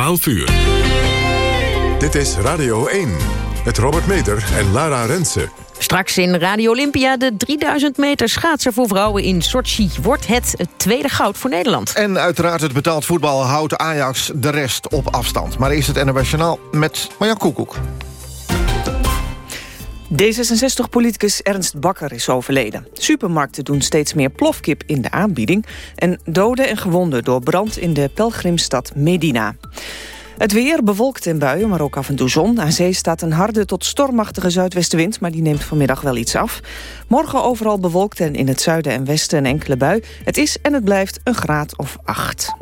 12 uur. Dit is Radio 1 met Robert Meter en Lara Rensen. Straks in Radio Olympia de 3000 meter schaatser voor vrouwen in Sochi. Wordt het het tweede goud voor Nederland. En uiteraard het betaald voetbal houdt Ajax de rest op afstand. Maar is het internationaal met Marjan Koekoek. D66-politicus Ernst Bakker is overleden. Supermarkten doen steeds meer plofkip in de aanbieding... en doden en gewonden door brand in de pelgrimstad Medina. Het weer bewolkt in buien, maar ook af en toe zon. Aan zee staat een harde tot stormachtige zuidwestenwind... maar die neemt vanmiddag wel iets af. Morgen overal bewolkt en in het zuiden en westen een enkele bui. Het is en het blijft een graad of acht.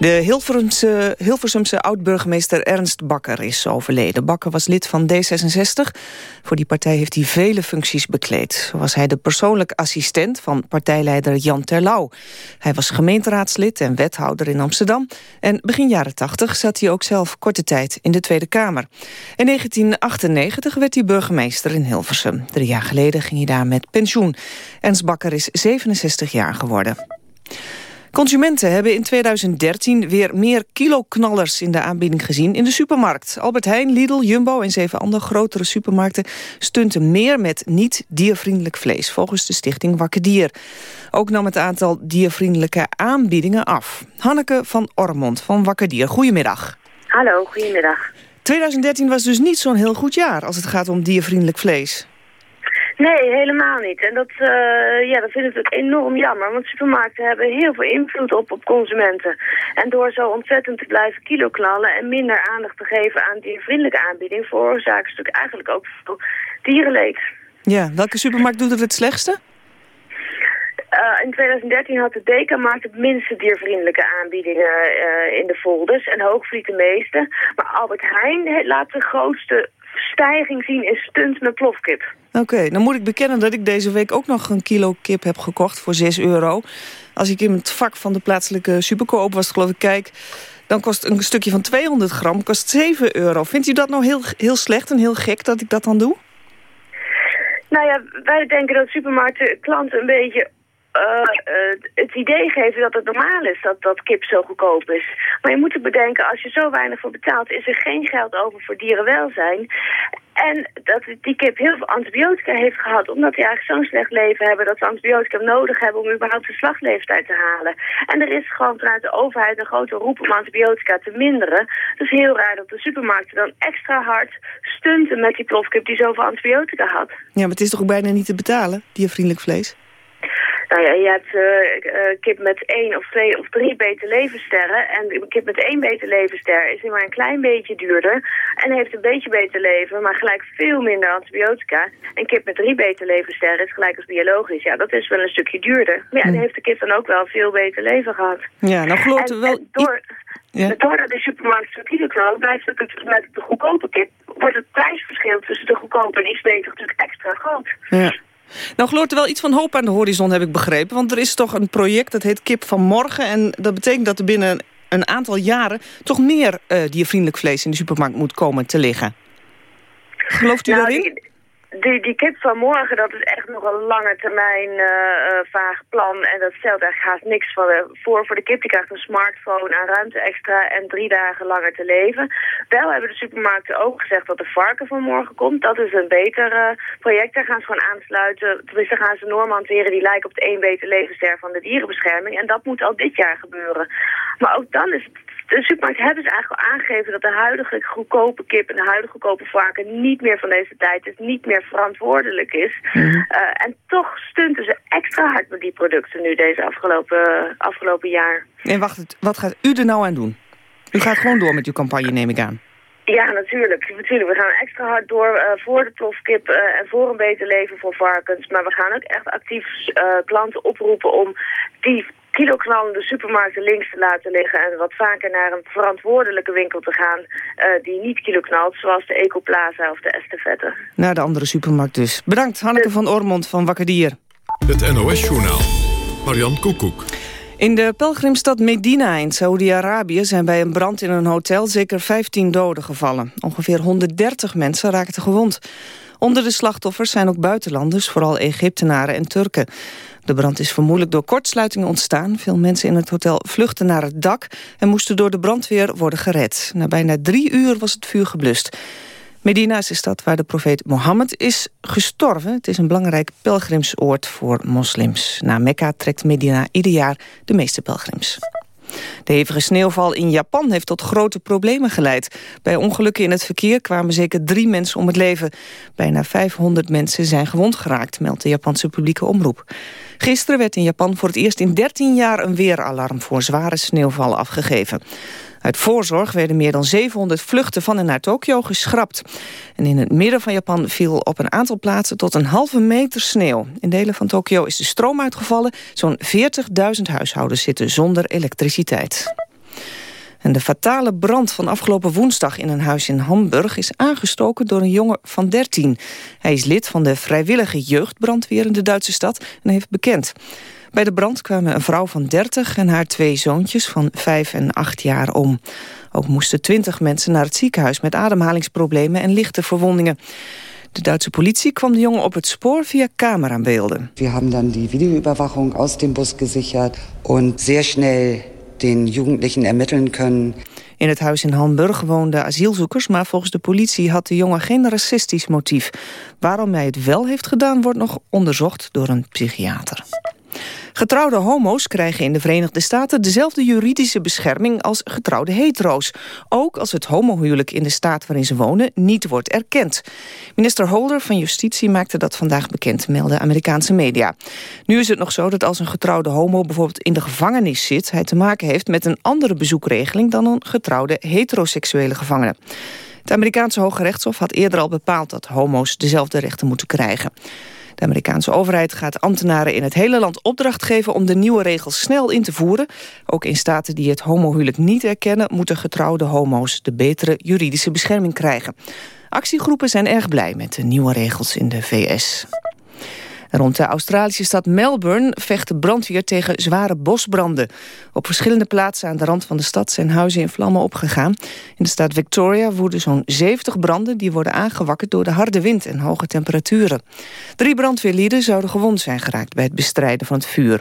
De Hilversumse, Hilversumse oud-burgemeester Ernst Bakker is overleden. Bakker was lid van D66. Voor die partij heeft hij vele functies bekleed. Zo was hij de persoonlijk assistent van partijleider Jan Terlouw. Hij was gemeenteraadslid en wethouder in Amsterdam. En begin jaren 80 zat hij ook zelf korte tijd in de Tweede Kamer. In 1998 werd hij burgemeester in Hilversum. Drie jaar geleden ging hij daar met pensioen. Ernst Bakker is 67 jaar geworden. Consumenten hebben in 2013 weer meer kiloknallers in de aanbieding gezien in de supermarkt. Albert Heijn, Lidl, Jumbo en zeven andere grotere supermarkten stunten meer met niet-diervriendelijk vlees, volgens de stichting Wakker Dier. Ook nam het aantal diervriendelijke aanbiedingen af. Hanneke van Ormond van Wakker Dier, goedemiddag. Hallo, goedemiddag. 2013 was dus niet zo'n heel goed jaar als het gaat om diervriendelijk vlees. Nee, helemaal niet. En dat, uh, ja, dat vind ik natuurlijk enorm jammer. Want supermarkten hebben heel veel invloed op, op consumenten. En door zo ontzettend te blijven kiloknallen en minder aandacht te geven aan diervriendelijke aanbieding... veroorzaken ze natuurlijk eigenlijk ook veel dierenleed. Ja, welke supermarkt doet het het slechtste? Uh, in 2013 had de Deka-markt het minste diervriendelijke aanbiedingen uh, in de folders. En Hoogvliet de meeste. Maar Albert Heijn laat de grootste stijging zien in stunt met plofkip. Oké, dan moet ik bekennen dat ik deze week ook nog een kilo kip heb gekocht voor 6 euro. Als ik in het vak van de plaatselijke superkoop was, geloof ik, kijk... dan kost een stukje van 200 gram kost 7 euro. Vindt u dat nou heel, heel slecht en heel gek dat ik dat dan doe? Nou ja, wij denken dat supermarkten klanten een beetje het idee geven dat het normaal is dat, dat kip zo goedkoop is. Maar je moet er bedenken, als je zo weinig voor betaalt... is er geen geld over voor dierenwelzijn. En dat die kip heel veel antibiotica heeft gehad... omdat die eigenlijk zo'n slecht leven hebben... dat ze antibiotica nodig hebben om überhaupt de slagleeftijd te halen. En er is gewoon vanuit de overheid een grote roep om antibiotica te minderen. Dus heel raar dat de supermarkten dan extra hard stunten met die plofkip... die zoveel antibiotica had. Ja, maar het is toch ook bijna niet te betalen, diervriendelijk vlees? Nou ja, je hebt uh, kip met één of twee of drie beter levensterren. En kip met één beter levenster is maar een klein beetje duurder. En heeft een beetje beter leven, maar gelijk veel minder antibiotica. En kip met drie beter levensterren is gelijk als biologisch. Ja, dat is wel een stukje duurder. Maar ja, dan hm. heeft de kip dan ook wel veel beter leven gehad. Ja, nou geloof er wel... door, ja. Doordat de supermarkt zo kiloknal blijft het met de goedkope kip... wordt het prijsverschil tussen de goedkope en iets beter natuurlijk extra groot. Ja. Nou gloort er wel iets van hoop aan de horizon, heb ik begrepen. Want er is toch een project, dat heet Kip van Morgen. En dat betekent dat er binnen een aantal jaren... toch meer uh, diervriendelijk vlees in de supermarkt moet komen te liggen. Gelooft u nou, daarin? Die, die kip van morgen, dat is echt nog een lange termijn uh, vaag plan. En dat stelt echt haast niks uh, voor. Voor de kip die krijgt een smartphone aan ruimte extra en drie dagen langer te leven. Wel hebben de supermarkten ook gezegd dat de varken van morgen komt. Dat is een beter project. Daar gaan ze gewoon aansluiten. Tenminste gaan ze normen hanteren die lijken op het één beter levensster van de dierenbescherming. En dat moet al dit jaar gebeuren. Maar ook dan is het de supermarkt hebben ze eigenlijk al aangegeven dat de huidige goedkope kip en de huidige goedkope varken niet meer van deze tijd is, niet meer verantwoordelijk is. Mhm. Eh, en toch stunten ze extra hard met die producten nu deze afgelopen, afgelopen jaar. En wacht, wat gaat u er nou aan doen? U gaat gewoon door met uw campagne, neem ik aan. Ja, natuurlijk. natuurlijk. We gaan extra hard door uh, voor de plofkip uh, en voor een beter leven voor varkens. Maar we gaan ook echt actief klanten oproepen om die kiloknallende supermarkten links te laten liggen... en wat vaker naar een verantwoordelijke winkel te gaan uh, die niet kiloknalt... zoals de Ecoplaza of de Estafette. Naar de andere supermarkt dus. Bedankt, Hanneke van Ormond van Wakkerdier. Het NOS-journaal. Marian Koekoek. In de pelgrimstad Medina in Saoedi-Arabië zijn bij een brand in een hotel zeker 15 doden gevallen. Ongeveer 130 mensen raakten gewond. Onder de slachtoffers zijn ook buitenlanders, vooral Egyptenaren en Turken. De brand is vermoedelijk door kortsluitingen ontstaan. Veel mensen in het hotel vluchtten naar het dak... en moesten door de brandweer worden gered. Na bijna drie uur was het vuur geblust. Medina is de stad waar de profeet Mohammed is gestorven. Het is een belangrijk pelgrimsoord voor moslims. Na Mekka trekt Medina ieder jaar de meeste pelgrims. De hevige sneeuwval in Japan heeft tot grote problemen geleid. Bij ongelukken in het verkeer kwamen zeker drie mensen om het leven. Bijna 500 mensen zijn gewond geraakt, meldt de Japanse publieke omroep. Gisteren werd in Japan voor het eerst in 13 jaar een weeralarm voor zware sneeuwval afgegeven. Uit voorzorg werden meer dan 700 vluchten van en naar Tokio geschrapt. En in het midden van Japan viel op een aantal plaatsen tot een halve meter sneeuw. In delen van Tokio is de stroom uitgevallen. Zo'n 40.000 huishoudens zitten zonder elektriciteit. En de fatale brand van afgelopen woensdag in een huis in Hamburg... is aangestoken door een jongen van 13. Hij is lid van de vrijwillige jeugdbrandweer in de Duitse stad... en heeft bekend. Bij de brand kwamen een vrouw van 30 en haar twee zoontjes van 5 en 8 jaar om. Ook moesten 20 mensen naar het ziekenhuis met ademhalingsproblemen en lichte verwondingen. De Duitse politie kwam de jongen op het spoor via camerabeelden. We hebben dan die videoüberwachung aus dem Bus gesichert en zeer snel den Jugendlichen ermitteln können. In het huis in Hamburg woonden asielzoekers... maar volgens de politie had de jongen geen racistisch motief. Waarom hij het wel heeft gedaan, wordt nog onderzocht door een psychiater. Getrouwde homo's krijgen in de Verenigde Staten dezelfde juridische bescherming als getrouwde hetero's. Ook als het homohuwelijk in de staat waarin ze wonen niet wordt erkend. Minister Holder van Justitie maakte dat vandaag bekend, melden Amerikaanse media. Nu is het nog zo dat als een getrouwde homo bijvoorbeeld in de gevangenis zit, hij te maken heeft met een andere bezoekregeling dan een getrouwde heteroseksuele gevangene. Het Amerikaanse Hoge Rechtshof had eerder al bepaald dat homo's dezelfde rechten moeten krijgen. De Amerikaanse overheid gaat ambtenaren in het hele land opdracht geven... om de nieuwe regels snel in te voeren. Ook in staten die het homohuwelijk niet erkennen... moeten getrouwde homo's de betere juridische bescherming krijgen. Actiegroepen zijn erg blij met de nieuwe regels in de VS. Rond de Australische stad Melbourne vecht de brandweer tegen zware bosbranden. Op verschillende plaatsen aan de rand van de stad zijn huizen in vlammen opgegaan. In de staat Victoria woeden zo'n 70 branden... die worden aangewakkerd door de harde wind en hoge temperaturen. Drie brandweerlieden zouden gewond zijn geraakt bij het bestrijden van het vuur.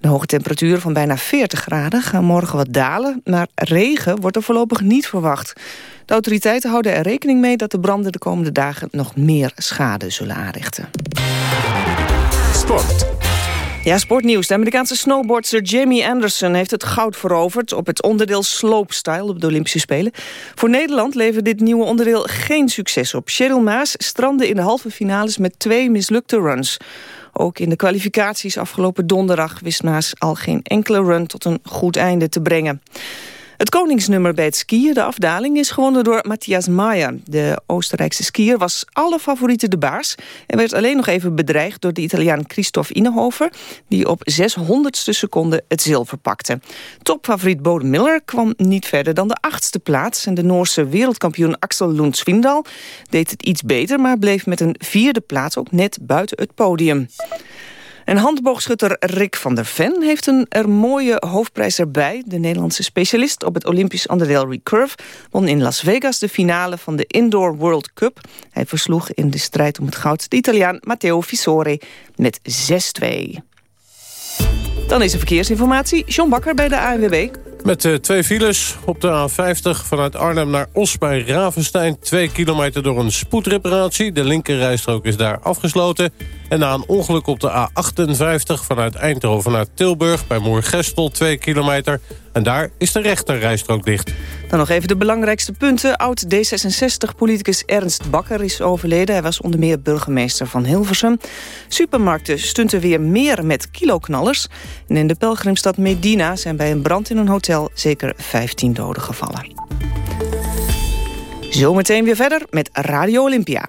De hoge temperaturen van bijna 40 graden gaan morgen wat dalen... maar regen wordt er voorlopig niet verwacht. De autoriteiten houden er rekening mee dat de branden de komende dagen nog meer schade zullen aanrichten. Sport. Ja, sportnieuws. De Amerikaanse snowboardster Jamie Anderson heeft het goud veroverd... op het onderdeel slopestyle op de Olympische Spelen. Voor Nederland levert dit nieuwe onderdeel geen succes op. Cheryl Maas strandde in de halve finales met twee mislukte runs. Ook in de kwalificaties afgelopen donderdag wist Maas al geen enkele run tot een goed einde te brengen. Het koningsnummer bij het skiën, de afdaling, is gewonnen door Matthias Maier. De Oostenrijkse skier was alle favorieten de baas... en werd alleen nog even bedreigd door de Italiaan Christophe Innehofer... die op 600ste seconde het zilver pakte. Topfavoriet Bode Miller kwam niet verder dan de achtste plaats... en de Noorse wereldkampioen Axel Lund Svindal deed het iets beter... maar bleef met een vierde plaats ook net buiten het podium. En handboogschutter Rick van der Ven heeft een er mooie hoofdprijs erbij. De Nederlandse specialist op het Olympisch onderdeel recurve... won in Las Vegas de finale van de Indoor World Cup. Hij versloeg in de strijd om het goud de Italiaan Matteo Fissore met 6-2. Dan is er verkeersinformatie. John Bakker bij de ANWB. Met uh, twee files op de A50 vanuit Arnhem naar Os bij Ravenstein. Twee kilometer door een spoedreparatie. De linkerrijstrook is daar afgesloten. En na een ongeluk op de A58 vanuit Eindhoven naar Tilburg... bij Moergestel, 2 kilometer. En daar is de rechterrijstrook dicht. Dan nog even de belangrijkste punten. Oud-D66-politicus Ernst Bakker is overleden. Hij was onder meer burgemeester van Hilversum. Supermarkten stunten weer meer met kiloknallers. En in de pelgrimstad Medina zijn bij een brand in een hotel... zeker 15 doden gevallen. Zometeen weer verder met Radio Olympia.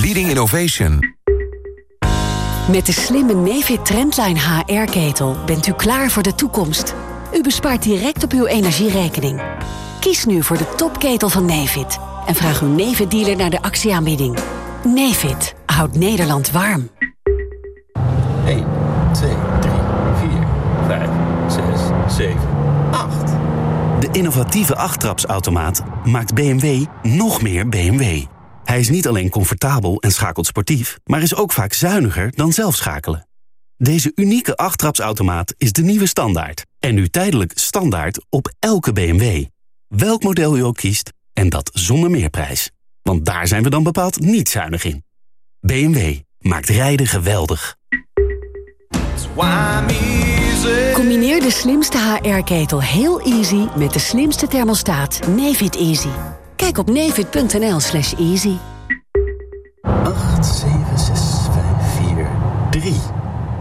leading innovation. Met de slimme Nefit Trendline HR-ketel bent u klaar voor de toekomst. U bespaart direct op uw energierekening. Kies nu voor de topketel van Nefit. En vraag uw Nefit-dealer naar de actieaanbieding. Nefit houdt Nederland warm. 1, 2, 3, 4, 5, 6, 7, 8. De innovatieve achttrapsautomaat maakt BMW nog meer BMW. Hij is niet alleen comfortabel en schakelt sportief... maar is ook vaak zuiniger dan zelf schakelen. Deze unieke achttrapsautomaat is de nieuwe standaard. En nu tijdelijk standaard op elke BMW. Welk model u ook kiest, en dat zonder meerprijs. Want daar zijn we dan bepaald niet zuinig in. BMW maakt rijden geweldig. Combineer de slimste HR-ketel heel easy met de slimste thermostaat Nefit Easy. Kijk op nefit.nl slash easy. 8, 7, 6, 5, 4, 3.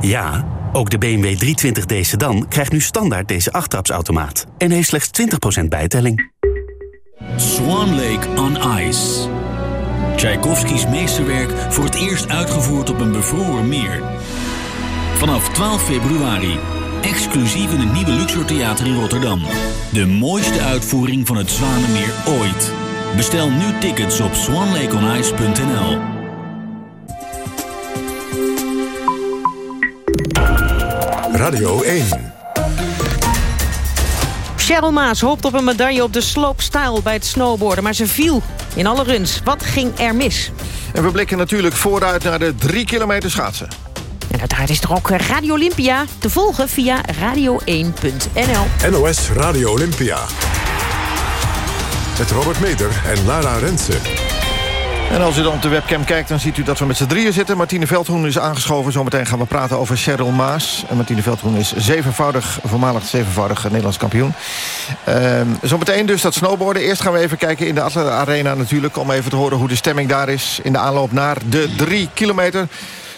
Ja, ook de BMW 320d sedan krijgt nu standaard deze achttrapsautomaat. En heeft slechts 20% bijtelling. Swan Lake on Ice. Tchaikovskis meesterwerk voor het eerst uitgevoerd op een bevroren meer. Vanaf 12 februari. Exclusief in het nieuwe Luxor Theater in Rotterdam. De mooiste uitvoering van het Zwanemeer ooit. Bestel nu tickets op swanlakeonice.nl. Radio 1. Cheryl Maas hoopt op een medaille op de slopestyle bij het snowboarden... maar ze viel in alle runs. Wat ging er mis? En we blikken natuurlijk vooruit naar de 3 kilometer schaatsen. Uiteraard is er ook Radio Olympia te volgen via radio1.nl. NOS Radio Olympia. Met Robert Meder en Lara Rensen. En als u dan op de webcam kijkt, dan ziet u dat we met z'n drieën zitten. Martine Veldhoen is aangeschoven. Zometeen gaan we praten over Cheryl Maas. En Martine Veldhoen is zevenvoudig, voormalig zevenvoudig Nederlands kampioen. Ehm, zometeen dus dat snowboarden. Eerst gaan we even kijken in de Atlas Arena natuurlijk... om even te horen hoe de stemming daar is in de aanloop naar de drie kilometer.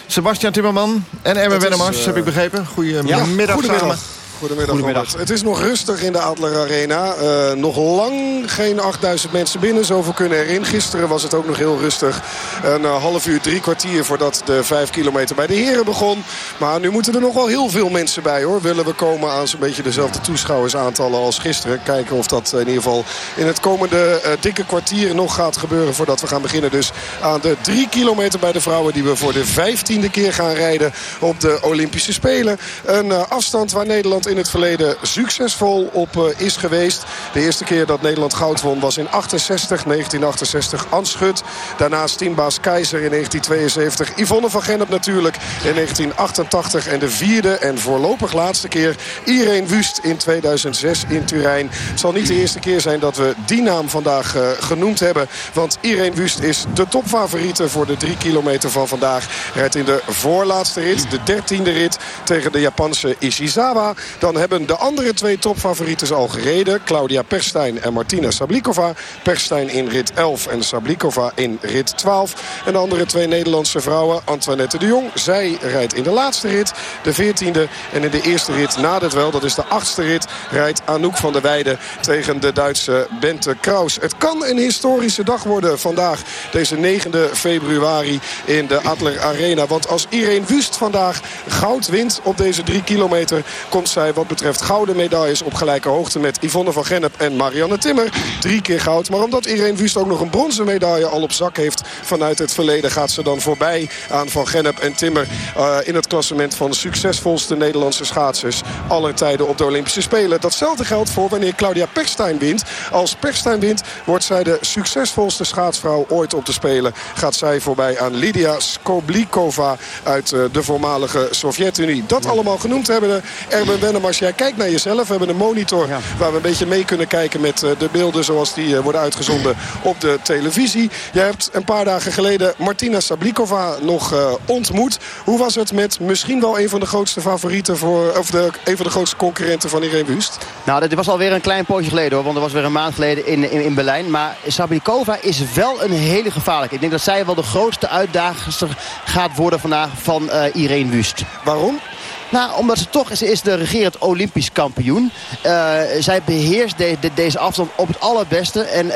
Sebastian Timmerman en Emma Wennemars, uh, heb ik begrepen. Goedemiddag, ja, samen. Goedemiddag. Goedemiddag. Het is nog rustig in de Adler Arena. Uh, nog lang geen 8000 mensen binnen. Zoveel kunnen erin. Gisteren was het ook nog heel rustig. Een uh, half uur, drie kwartier voordat de vijf kilometer bij de heren begon. Maar nu moeten er nog wel heel veel mensen bij hoor. Willen we komen aan zo'n beetje dezelfde toeschouwersaantallen als gisteren. Kijken of dat in ieder geval in het komende uh, dikke kwartier nog gaat gebeuren. Voordat we gaan beginnen dus aan de drie kilometer bij de vrouwen. Die we voor de vijftiende keer gaan rijden op de Olympische Spelen. Een afstand waar Nederland in het verleden succesvol op uh, is geweest. De eerste keer dat Nederland goud won was in 68, 1968 Anschut. Daarnaast teambaas Keizer in 1972. Yvonne van Gennep natuurlijk in 1988. En de vierde en voorlopig laatste keer Irene Wust in 2006 in Turijn. Het zal niet de eerste keer zijn dat we die naam vandaag uh, genoemd hebben. Want Irene Wust is de topfavoriete voor de drie kilometer van vandaag. Rijdt in de voorlaatste rit, de dertiende rit tegen de Japanse Ishizawa. Dan hebben de andere twee topfavorieten al gereden. Claudia Perstijn en Martina Sablikova. Perstijn in rit 11 en Sablikova in rit 12. En de andere twee Nederlandse vrouwen. Antoinette de Jong. Zij rijdt in de laatste rit. De 14e. En in de eerste rit na dit wel. Dat is de achtste rit. Rijdt Anouk van der Weijden tegen de Duitse Bente Kraus. Het kan een historische dag worden vandaag. Deze 9e februari in de Adler Arena. Want als Irene Wust vandaag goud wint op deze drie kilometer... komt zij wat betreft gouden medailles op gelijke hoogte met Yvonne van Gennep en Marianne Timmer. Drie keer goud. Maar omdat Irene Wust ook nog een bronzen medaille al op zak heeft vanuit het verleden... gaat ze dan voorbij aan Van Gennep en Timmer uh, in het klassement van de succesvolste Nederlandse schaatsers aller tijden op de Olympische Spelen. Datzelfde geldt voor wanneer Claudia Perstijn wint. Als Perstijn wint wordt zij de succesvolste schaatsvrouw ooit op de Spelen. Gaat zij voorbij aan Lydia Skoblikova uit uh, de voormalige Sovjet-Unie. Dat allemaal genoemd hebben. Erben Maar als jij kijkt naar jezelf, we hebben een monitor waar we een beetje mee kunnen kijken met de beelden zoals die worden uitgezonden op de televisie. Jij hebt een paar dagen geleden Martina Sablikova nog ontmoet. Hoe was het met misschien wel een van de grootste favorieten voor, of de, een van de grootste concurrenten van Irene Wust? Nou, dat was alweer een klein poosje geleden hoor. Want dat was weer een maand geleden in, in, in Berlijn. Maar Sablikova is wel een hele gevaarlijke. Ik denk dat zij wel de grootste uitdagster gaat worden vandaag van uh, Irene Wust. Waarom? Nou, omdat ze toch, ze is de regerend Olympisch kampioen. Uh, zij beheerst de, de, deze afstand op het allerbeste. En uh,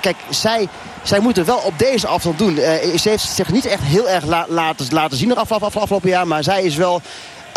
kijk, zij, zij moet het wel op deze afstand doen. ze heeft zich niet echt heel erg la, laten, laten zien af, af, af, afgelopen jaar. Maar zij is wel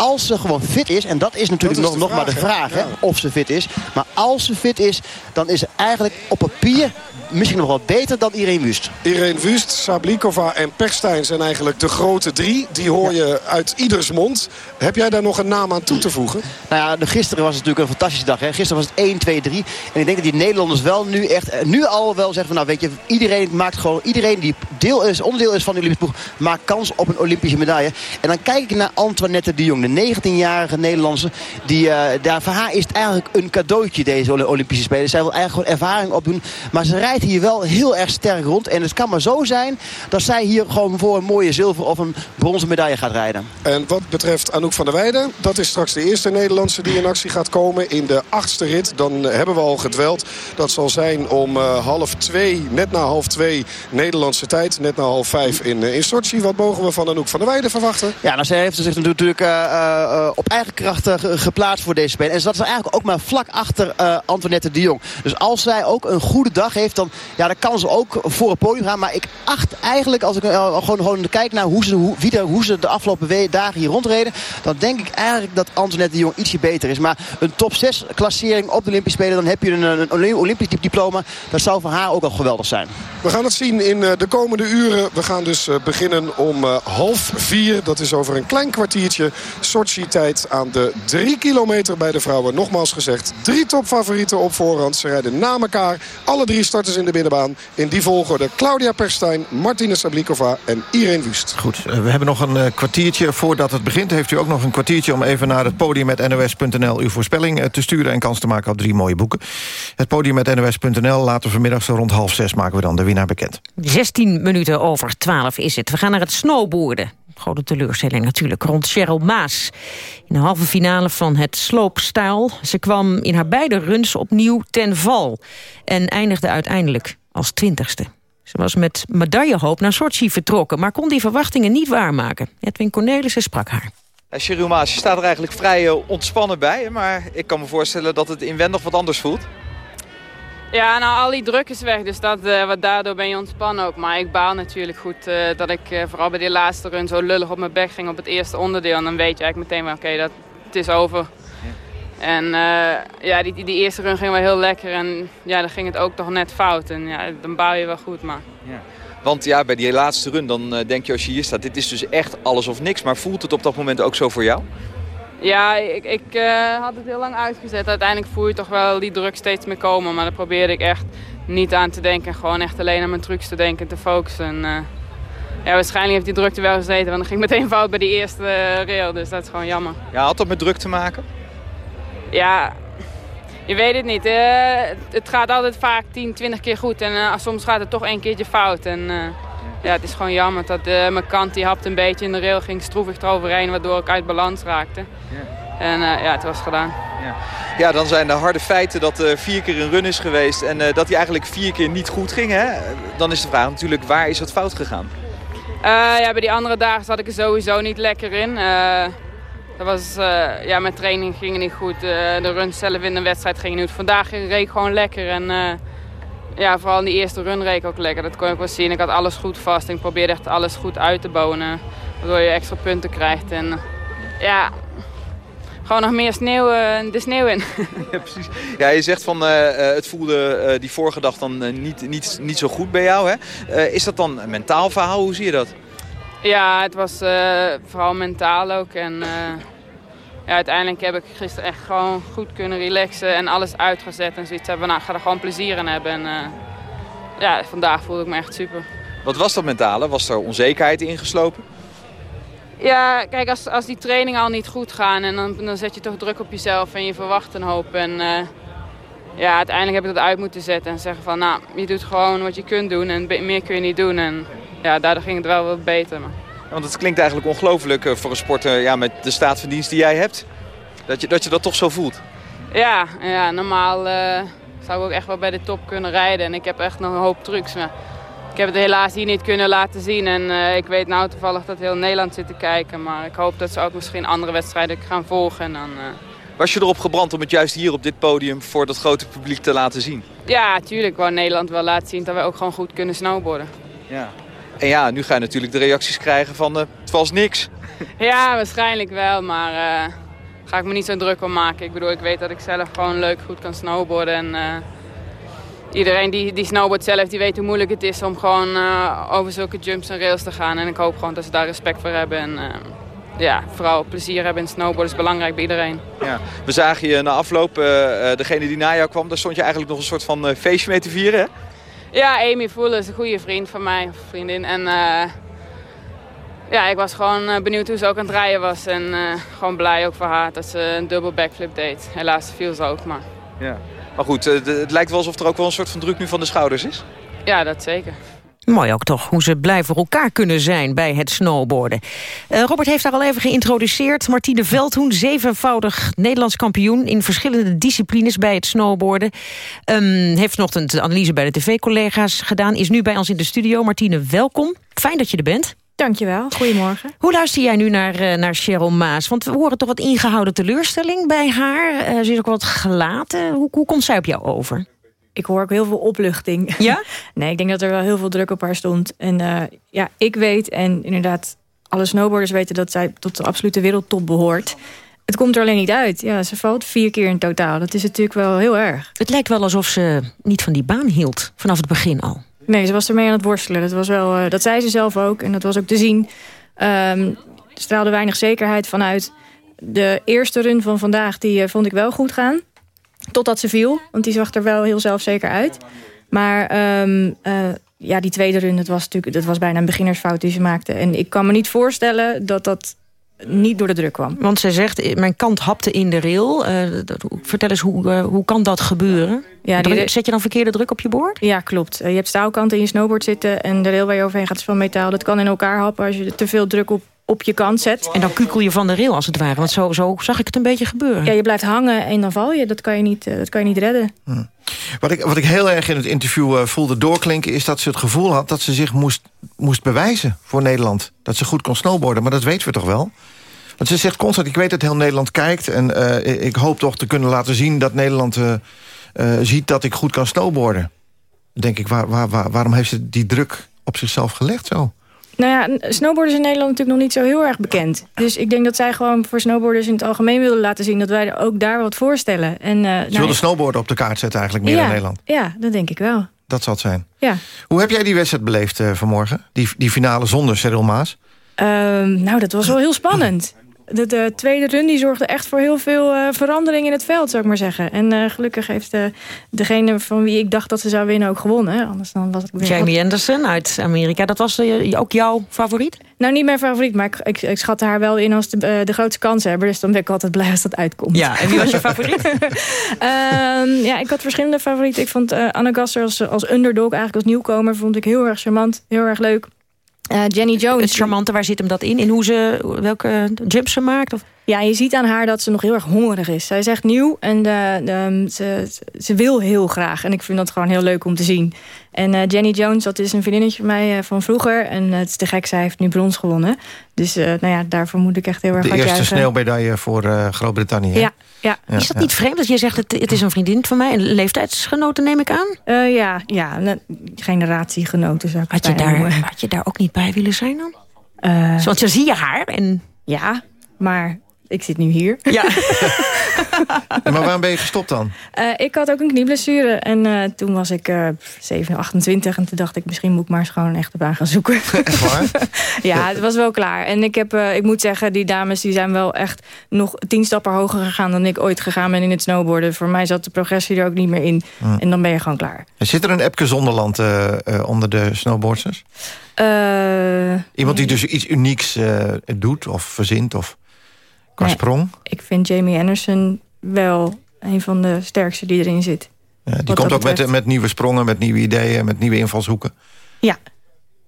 als ze gewoon fit is, en dat is natuurlijk nog, nog maar de vraag, hè, of ze fit is. Maar als ze fit is, dan is ze eigenlijk op papier misschien nog wel beter dan Irene Wust. Irene Wust, Sablikova en Perstijn zijn eigenlijk de grote drie. Die hoor je uit ieders mond. Heb jij daar nog een naam aan toe te voegen? Nou ja, de, gisteren was het natuurlijk een fantastische dag. Hè. Gisteren was het 1, 2, 3. En ik denk dat die Nederlanders wel nu echt, eh, nu al wel zeggen van nou weet je, iedereen maakt gewoon, iedereen die deel is, onderdeel is van de Olympische ploeg, maakt kans op een Olympische medaille. En dan kijk ik naar Antoinette de Jong, de 19-jarige Nederlandse. Die, uh, daar, voor haar is het eigenlijk een cadeautje deze Olympische Spelen. Zij wil eigenlijk gewoon ervaring opdoen. Maar ze rijdt hier wel heel erg sterk rond. En het kan maar zo zijn dat zij hier gewoon voor een mooie zilver of een bronzen medaille gaat rijden. En wat betreft Anouk van der Weijden, dat is straks de eerste Nederlandse die in actie gaat komen in de achtste rit. Dan hebben we al gedweld. Dat zal zijn om uh, half twee, net na half twee Nederlandse tijd. Net na half vijf in, uh, in Sochi. Wat mogen we van Anouk van der Weijden verwachten? Ja, nou, zij heeft zich natuurlijk uh, op eigen kracht geplaatst voor deze spelen. En ze zat eigenlijk ook maar vlak achter Antoinette de Jong. Dus als zij ook een goede dag heeft, dan, ja, dan kan ze ook voor het podium gaan. Maar ik acht eigenlijk, als ik gewoon, gewoon kijk naar hoe ze, hoe, wie de, hoe ze de afgelopen dagen hier rondreden... dan denk ik eigenlijk dat Antoinette de Jong ietsje beter is. Maar een top 6 klassering op de Olympische Spelen... dan heb je een, een Olympisch diploma. Dat zou voor haar ook al geweldig zijn. We gaan het zien in de komende uren. We gaan dus beginnen om half vier. Dat is over een klein kwartiertje. Sochi-tijd aan de drie kilometer bij de vrouwen. Nogmaals gezegd, drie topfavorieten op voorhand. Ze rijden na elkaar. Alle drie starters in de binnenbaan. In die volgorde Claudia Perstijn, Martina Sablikova en Irene Wust. Goed, we hebben nog een kwartiertje voordat het begint. Heeft u ook nog een kwartiertje om even naar het podium met nos.nl... uw voorspelling te sturen en kans te maken op drie mooie boeken. Het podium met nos.nl later vanmiddag zo rond half zes maken we dan de winnaar bekend. 16 minuten over 12 is het. We gaan naar het snowboarden. Grote teleurstelling natuurlijk rond Cheryl Maas. In de halve finale van het sloopstijl. Ze kwam in haar beide runs opnieuw ten val. En eindigde uiteindelijk als twintigste. Ze was met medaillehoop naar Sochi vertrokken... maar kon die verwachtingen niet waarmaken. Edwin Cornelissen sprak haar. Cheryl Maas, je staat er eigenlijk vrij ontspannen bij... maar ik kan me voorstellen dat het inwendig wat anders voelt. Ja, nou al die druk is weg, dus dat, uh, wat daardoor ben je ontspannen ook. Maar ik baal natuurlijk goed uh, dat ik uh, vooral bij die laatste run zo lullig op mijn bek ging op het eerste onderdeel. En dan weet je eigenlijk meteen wel, oké, dat het is over. Ja. En ja, die, die, die, eerste run ging wel heel lekker en ja, dan ging het ook toch net fout. En ja, dan baal je wel goed, maar... Ja. Want ja, bij die laatste run, dan denk je als je hier staat, dit is dus echt alles of niks. Maar voelt het op dat moment ook zo voor jou? Ja, ik, ik uh, had het heel lang uitgezet. Uiteindelijk voel je toch wel die druk steeds meer komen. Maar daar probeerde ik echt niet aan te denken. Gewoon echt alleen aan mijn trucs te denken en te focussen. Uh, ja, waarschijnlijk heeft die druk er wel gezeten. Want dan ging meteen fout bij die eerste uh, rail. Dus dat is gewoon jammer. Ja, had dat met druk te maken? Ja, je weet het niet. het gaat altijd vaak 10, 20 keer goed. En soms gaat het toch één keertje fout. En, ja, het is gewoon jammer dat uh, mijn kant die hapte een beetje in de rail, ging stroevig eroverheen, waardoor ik uit balans raakte. Ja. En uh, ja, het was gedaan. Ja. ja, dan zijn de harde feiten dat er vier keer een run is geweest en dat hij eigenlijk vier keer niet goed ging. Hè? Dan is de vraag natuurlijk, waar is het fout gegaan? ja, bij die andere dagen zat ik er sowieso niet lekker in. dat was, ja, mijn training ging niet goed. de run zelf in de wedstrijd ging niet goed. Vandaag reed ik gewoon lekker en ja, vooral in die eerste run reed ik ook lekker. Dat kon ik wel zien. Ik had alles goed vast. En ik probeerde echt alles goed uit te bouwen. Waardoor je extra punten krijgt. En ja, gewoon nog meer sneeuw, de sneeuw in. Ja, precies. Ja, je zegt van uh, het voelde uh, die vorige dag dan niet, niet, niet zo goed bij jou. Hè? is dat dan een mentaal verhaal? Hoe zie je dat? Ja, het was vooral mentaal ook. En ja, uiteindelijk heb ik gisteren echt gewoon goed kunnen relaxen en alles uitgezet. En zoiets hebben, nou, ga er gewoon plezier in hebben. En uh, ja, vandaag voelde ik me echt super. Wat was dat mentale? Was er onzekerheid ingeslopen? Ja, kijk, als, als die trainingen al niet goed gaan... en dan, dan zet je toch druk op jezelf en je verwacht een hoop. En eh, ja, uiteindelijk heb ik dat uit moeten zetten en zeggen van... nou, je doet gewoon wat je kunt doen en meer kun je niet doen. En ja, daardoor ging het wel wat beter. Maar... Want het klinkt eigenlijk ongelooflijk eh, voor een sporter ja, met de staat van dienst die jij hebt. Dat je dat, je dat toch zo voelt. Ja, ja normaal uh, zou ik ook echt wel bij de top kunnen rijden. En ik heb echt nog een hoop trucs. Maar ik heb het helaas hier niet kunnen laten zien. En uh, ik weet nou toevallig dat heel Nederland zit te kijken. Maar ik hoop dat ze ook misschien andere wedstrijden gaan volgen. En dan, Was je erop gebrand om het juist hier op dit podium voor dat grote publiek te laten zien? Ja, tuurlijk. Ik wou Nederland wel laten zien dat we ook gewoon goed kunnen snowboarden. Ja. En ja, nu ga je natuurlijk de reacties krijgen van uh, het was niks. Ja, waarschijnlijk wel, maar uh, ga ik me niet zo druk om maken. Ik bedoel, ik weet dat ik zelf gewoon leuk goed kan snowboarden. En uh, iedereen die, die snowboardt zelf, die weet hoe moeilijk het is om gewoon over zulke jumps en rails te gaan. En ik hoop gewoon dat ze daar respect voor hebben. En ja, vooral plezier hebben in snowboarden is belangrijk bij iedereen. Ja, we zagen je na afloop, degene die na jou kwam, daar stond je eigenlijk nog een soort van feestje mee te vieren, hè? Ja, Amy Voelen is een goede vriend van mij, of vriendin. En uh, ja, ik was gewoon uh, benieuwd hoe ze ook aan het rijden was. En uh, gewoon blij ook voor haar dat ze een dubbel backflip deed. Helaas viel ze ook, maar... Ja. Maar goed, het lijkt wel alsof er ook wel een soort van druk nu van de schouders is. Ja, dat zeker. Mooi ook toch, hoe ze blij voor elkaar kunnen zijn bij het snowboarden. Uh, Robert heeft daar al even geïntroduceerd. Martine Veldhoen, zevenvoudig Nederlands kampioen... in verschillende disciplines bij het snowboarden. Um, heeft vanochtend de analyse bij de tv-collega's gedaan. Is nu bij ons in de studio. Martine, welkom. Fijn dat je er bent. Dankjewel, goedemorgen. Hoe luister jij nu naar, uh, naar Cheryl Maas? Want we horen toch wat ingehouden teleurstelling bij haar. Uh, ze is ook wat gelaten. Hoe, hoe komt zij op jou over? Ik hoor ook heel veel opluchting. Ja? nee, ik denk dat er wel heel veel druk op haar stond. En uh, ja, ik weet en inderdaad alle snowboarders weten dat zij tot de absolute wereldtop behoort. Het komt er alleen niet uit. Ja, ze valt vier keer in totaal. Dat is natuurlijk wel heel erg. Het lijkt wel alsof ze niet van die baan hield. Vanaf het begin al. Nee, ze was ermee aan het worstelen. Dat, was wel, uh, dat zei ze zelf ook. En dat was ook te zien. Um, er straalde weinig zekerheid vanuit. De eerste run van vandaag die, uh, vond ik wel goed gaan. Totdat ze viel, want die zag er wel heel zelfzeker uit. Maar um, uh, ja, die tweede run, dat was, natuurlijk, dat was bijna een beginnersfout die ze maakte. En ik kan me niet voorstellen dat dat niet door de druk kwam. Want zij zegt, mijn kant hapte in de rail. Uh, vertel eens, hoe, uh, hoe kan dat gebeuren? Ja, die... Zet je dan verkeerde druk op je boord? Ja, klopt. je hebt staalkanten in je snowboard zitten... en de rail waar je overheen gaat is van metaal. Dat kan in elkaar happen als je te veel druk op op je kant zet. En dan kukel je van de rail als het ware. Want zo, zo zag ik het een beetje gebeuren. Ja, je blijft hangen en dan val je. Dat kan je niet, dat kan je niet redden. Hm. Wat, ik, wat ik heel erg in het interview uh, voelde doorklinken... is dat ze het gevoel had dat ze zich moest, moest bewijzen voor Nederland. Dat ze goed kon snowboarden, maar dat weten we toch wel? Want ze zegt constant, ik weet dat heel Nederland kijkt... en uh, ik hoop toch te kunnen laten zien dat Nederland uh, ziet dat ik goed kan snowboarden. denk ik, waar, waar, waar, waarom heeft ze die druk op zichzelf gelegd zo? Nou ja, snowboarders in Nederland natuurlijk nog niet zo heel erg bekend. Dus ik denk dat zij gewoon voor snowboarders in het algemeen wilden laten zien... dat wij ook daar wat voorstellen. En, uh, Ze nou, wilden snowboarden op de kaart zetten eigenlijk meer ja, in Nederland. Ja, dat denk ik wel. Dat zal het zijn. Ja. Hoe heb jij die wedstrijd beleefd uh, vanmorgen? Die, die finale zonder Cyril Maas? Uh, nou, dat was wel heel spannend de, de, tweede run die zorgde echt voor heel veel uh, verandering in het veld, zou ik maar zeggen. En uh, gelukkig heeft de, degene van wie ik dacht dat ze zou winnen ook gewonnen. Anders dan was ik weer Jamie wat... Anderson uit Amerika, dat was ook jouw favoriet? Nou, niet mijn favoriet, maar ik, ik, ik schatte haar wel in als de, de grootste kanshebber. Dus dan ben ik altijd blij als dat uitkomt. Ja, en wie was je favoriet? um, ja, ik had verschillende favorieten. Ik vond Anne Gasser als, als underdog, eigenlijk als nieuwkomer, vond ik heel erg charmant, heel erg leuk. Uh, Jenny Jones. Het charmante, waar zit hem dat in? In hoe ze, welke jumps ze maakt? Of? Ja, je ziet aan haar dat ze nog heel erg hongerig is. Zij is echt nieuw en de, de, ze, ze wil heel graag. En ik vind dat gewoon heel leuk om te zien. En uh, Jenny Jones, dat is een vriendinnetje van mij uh, van vroeger. En uh, het is te gek, zij heeft nu brons gewonnen. Dus nou ja, daarvoor moet ik echt heel erg De eerste sneeuwmedaille voor Groot-Brittannië. Ja, ja. ja. Is dat niet vreemd dat je zegt, het, het is een vriendin van mij? Een leeftijdsgenoten neem ik aan? ja, ja, generatiegenoten zou ik had je, daar, had je daar ook niet bij willen zijn dan? Want dan zie je haar en... Ja, maar ik zit nu hier. Ja. maar waarom ben je gestopt dan? Uh, ik had ook een knieblessure. En uh, toen was ik uh, 7, 28. En toen dacht ik, misschien moet ik maar eens gewoon een echte baan gaan zoeken. Echt waar? ja, het was wel klaar. En ik, heb, ik moet zeggen, die dames die zijn wel echt nog tien stappen hoger gegaan... dan ik ooit gegaan ben in het snowboarden. Voor mij zat de progressie er ook niet meer in. En dan ben je gewoon klaar. Zit er een Epke Zonderland onder de snowboarders? Iemand die dus iets unieks doet of verzint of qua Nee, sprong? Ik vind Jamie Anderson wel een van de sterkste die erin zit. Ja, die komt ook met, met nieuwe sprongen, met nieuwe ideeën... met nieuwe invalshoeken. Ja,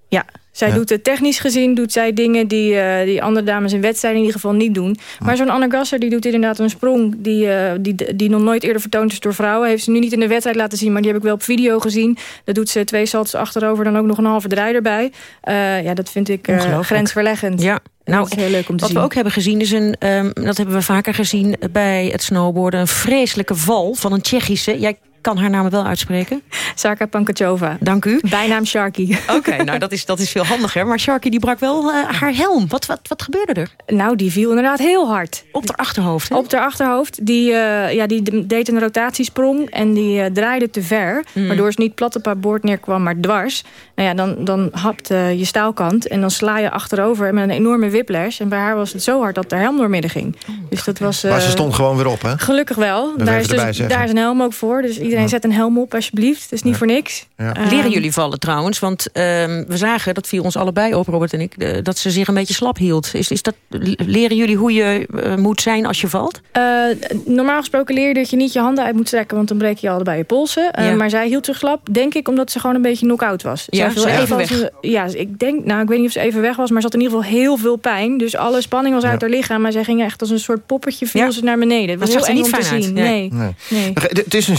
ja. Zij Ja. doet het technisch gezien, doet zij dingen die, eh, die andere dames in wedstrijden in ieder geval niet doen. Maar zo'n Anne Gasser die doet inderdaad een sprong die, eh, die, die nog nooit eerder vertoond is door vrouwen. Heeft ze nu niet in de wedstrijd laten zien, maar die heb ik wel op video gezien. Dat doet ze twee saltos achterover, dan ook nog een halve draai erbij. Eh, ja, dat vind ik eh, grensverleggend. Ja, nou, heel leuk om te wat zien. we ook hebben gezien is een, ehm, dat hebben we vaker gezien bij het snowboarden, een vreselijke val van een Tsjechische. Jij kan haar naam wel uitspreken. Sarka Pankachova. Dank u. Bijnaam Sharky. Oké, nou dat is, dat is veel handiger. Maar Sharky die brak wel eh, haar helm. Wat, wat, wat gebeurde er? Nou, die viel inderdaad heel hard. Op haar achterhoofd, hè? Op haar achterhoofd. Die, eh, ja, die deed een rotatiesprong en die eh, draaide te ver. Mm. Waardoor ze niet plat op haar boord neerkwam, maar dwars. Nou ja, dan, dan hapt je staalkant en dan sla je achterover met een enorme whiplash. En bij haar was het zo hard dat haar helm doormidden ging. dus dat was... maar ze stond gewoon weer op, hè? Gelukkig wel. Dat Daar is, dus, daar is een helm ook voor. Dus iedereen zet een helm op, alsjeblieft. Het is niet voor niks. Ja. Ehm, Leren jullie vallen trouwens? Want ehm, we zagen, dat viel ons allebei op, Robert en ik... dat ze zich een beetje slap hield. Is, is dat, leren jullie hoe je eh, moet zijn als je valt? Eh, normaal gesproken leer je dat je niet je handen uit moet strekken... want dan breek je allebei je polsen. Eh, Ja. Maar zij hield zich slap, denk ik, omdat ze gewoon een beetje knock-out was. Ja, ze even weg. ja, ik denk, nou, ik weet niet of ze even weg was... maar ze had in ieder geval heel veel pijn. Dus alle spanning was uit haar lichaam. Maar zij ging echt als een soort poppetje viel Ja. ze naar beneden. Het was heel eng er om niet te fijn zien. uit. Nee. Nee. nee. Het is een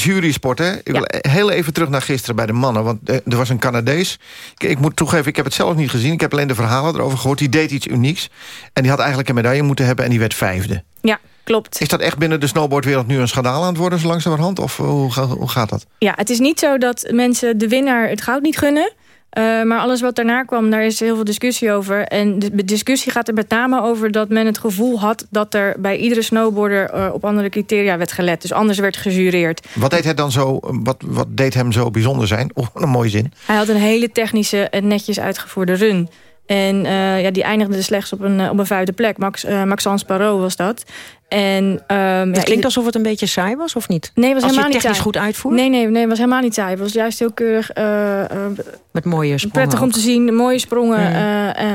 hè? Ik wil heel even terug naar gisteren bij de mannen. Want eh, er was een Canadees. Ik, ik moet toegeven, ik heb het zelf niet gezien. Ik heb alleen de verhalen erover gehoord. Die deed iets unieks. En die had eigenlijk een medaille moeten hebben en die werd vijfde. Ja, klopt. Is dat echt binnen de snowboardwereld nu een schandaal aan het worden... zo langzamerhand? Of eh, hoe gaat dat? Ja, het is niet zo dat mensen de winnaar het goud niet gunnen. Eh, maar alles wat daarna kwam, daar is heel veel discussie over. En de discussie gaat er met name over dat men het gevoel had... dat er bij iedere snowboarder eh, op andere criteria werd gelet. Dus anders werd gejureerd. Wat deed, hij dan zo, wat, wat deed hem zo bijzonder zijn? Oh, een mooie zin. Hij had een hele technische en netjes uitgevoerde run. En eh, ja, die eindigde slechts op een, eh, op een vijfde plek. Max, eh, Maxence Parot was dat. En, ehm, ja, Het klinkt ieder- alsof het een beetje saai was, of niet? Nee, het was Als je helemaal technisch goed uitvoert? Nee, nee, nee, het was helemaal niet saai. Het was juist heel keurig Met mooie sprongen prettig om te zien. Mooie sprongen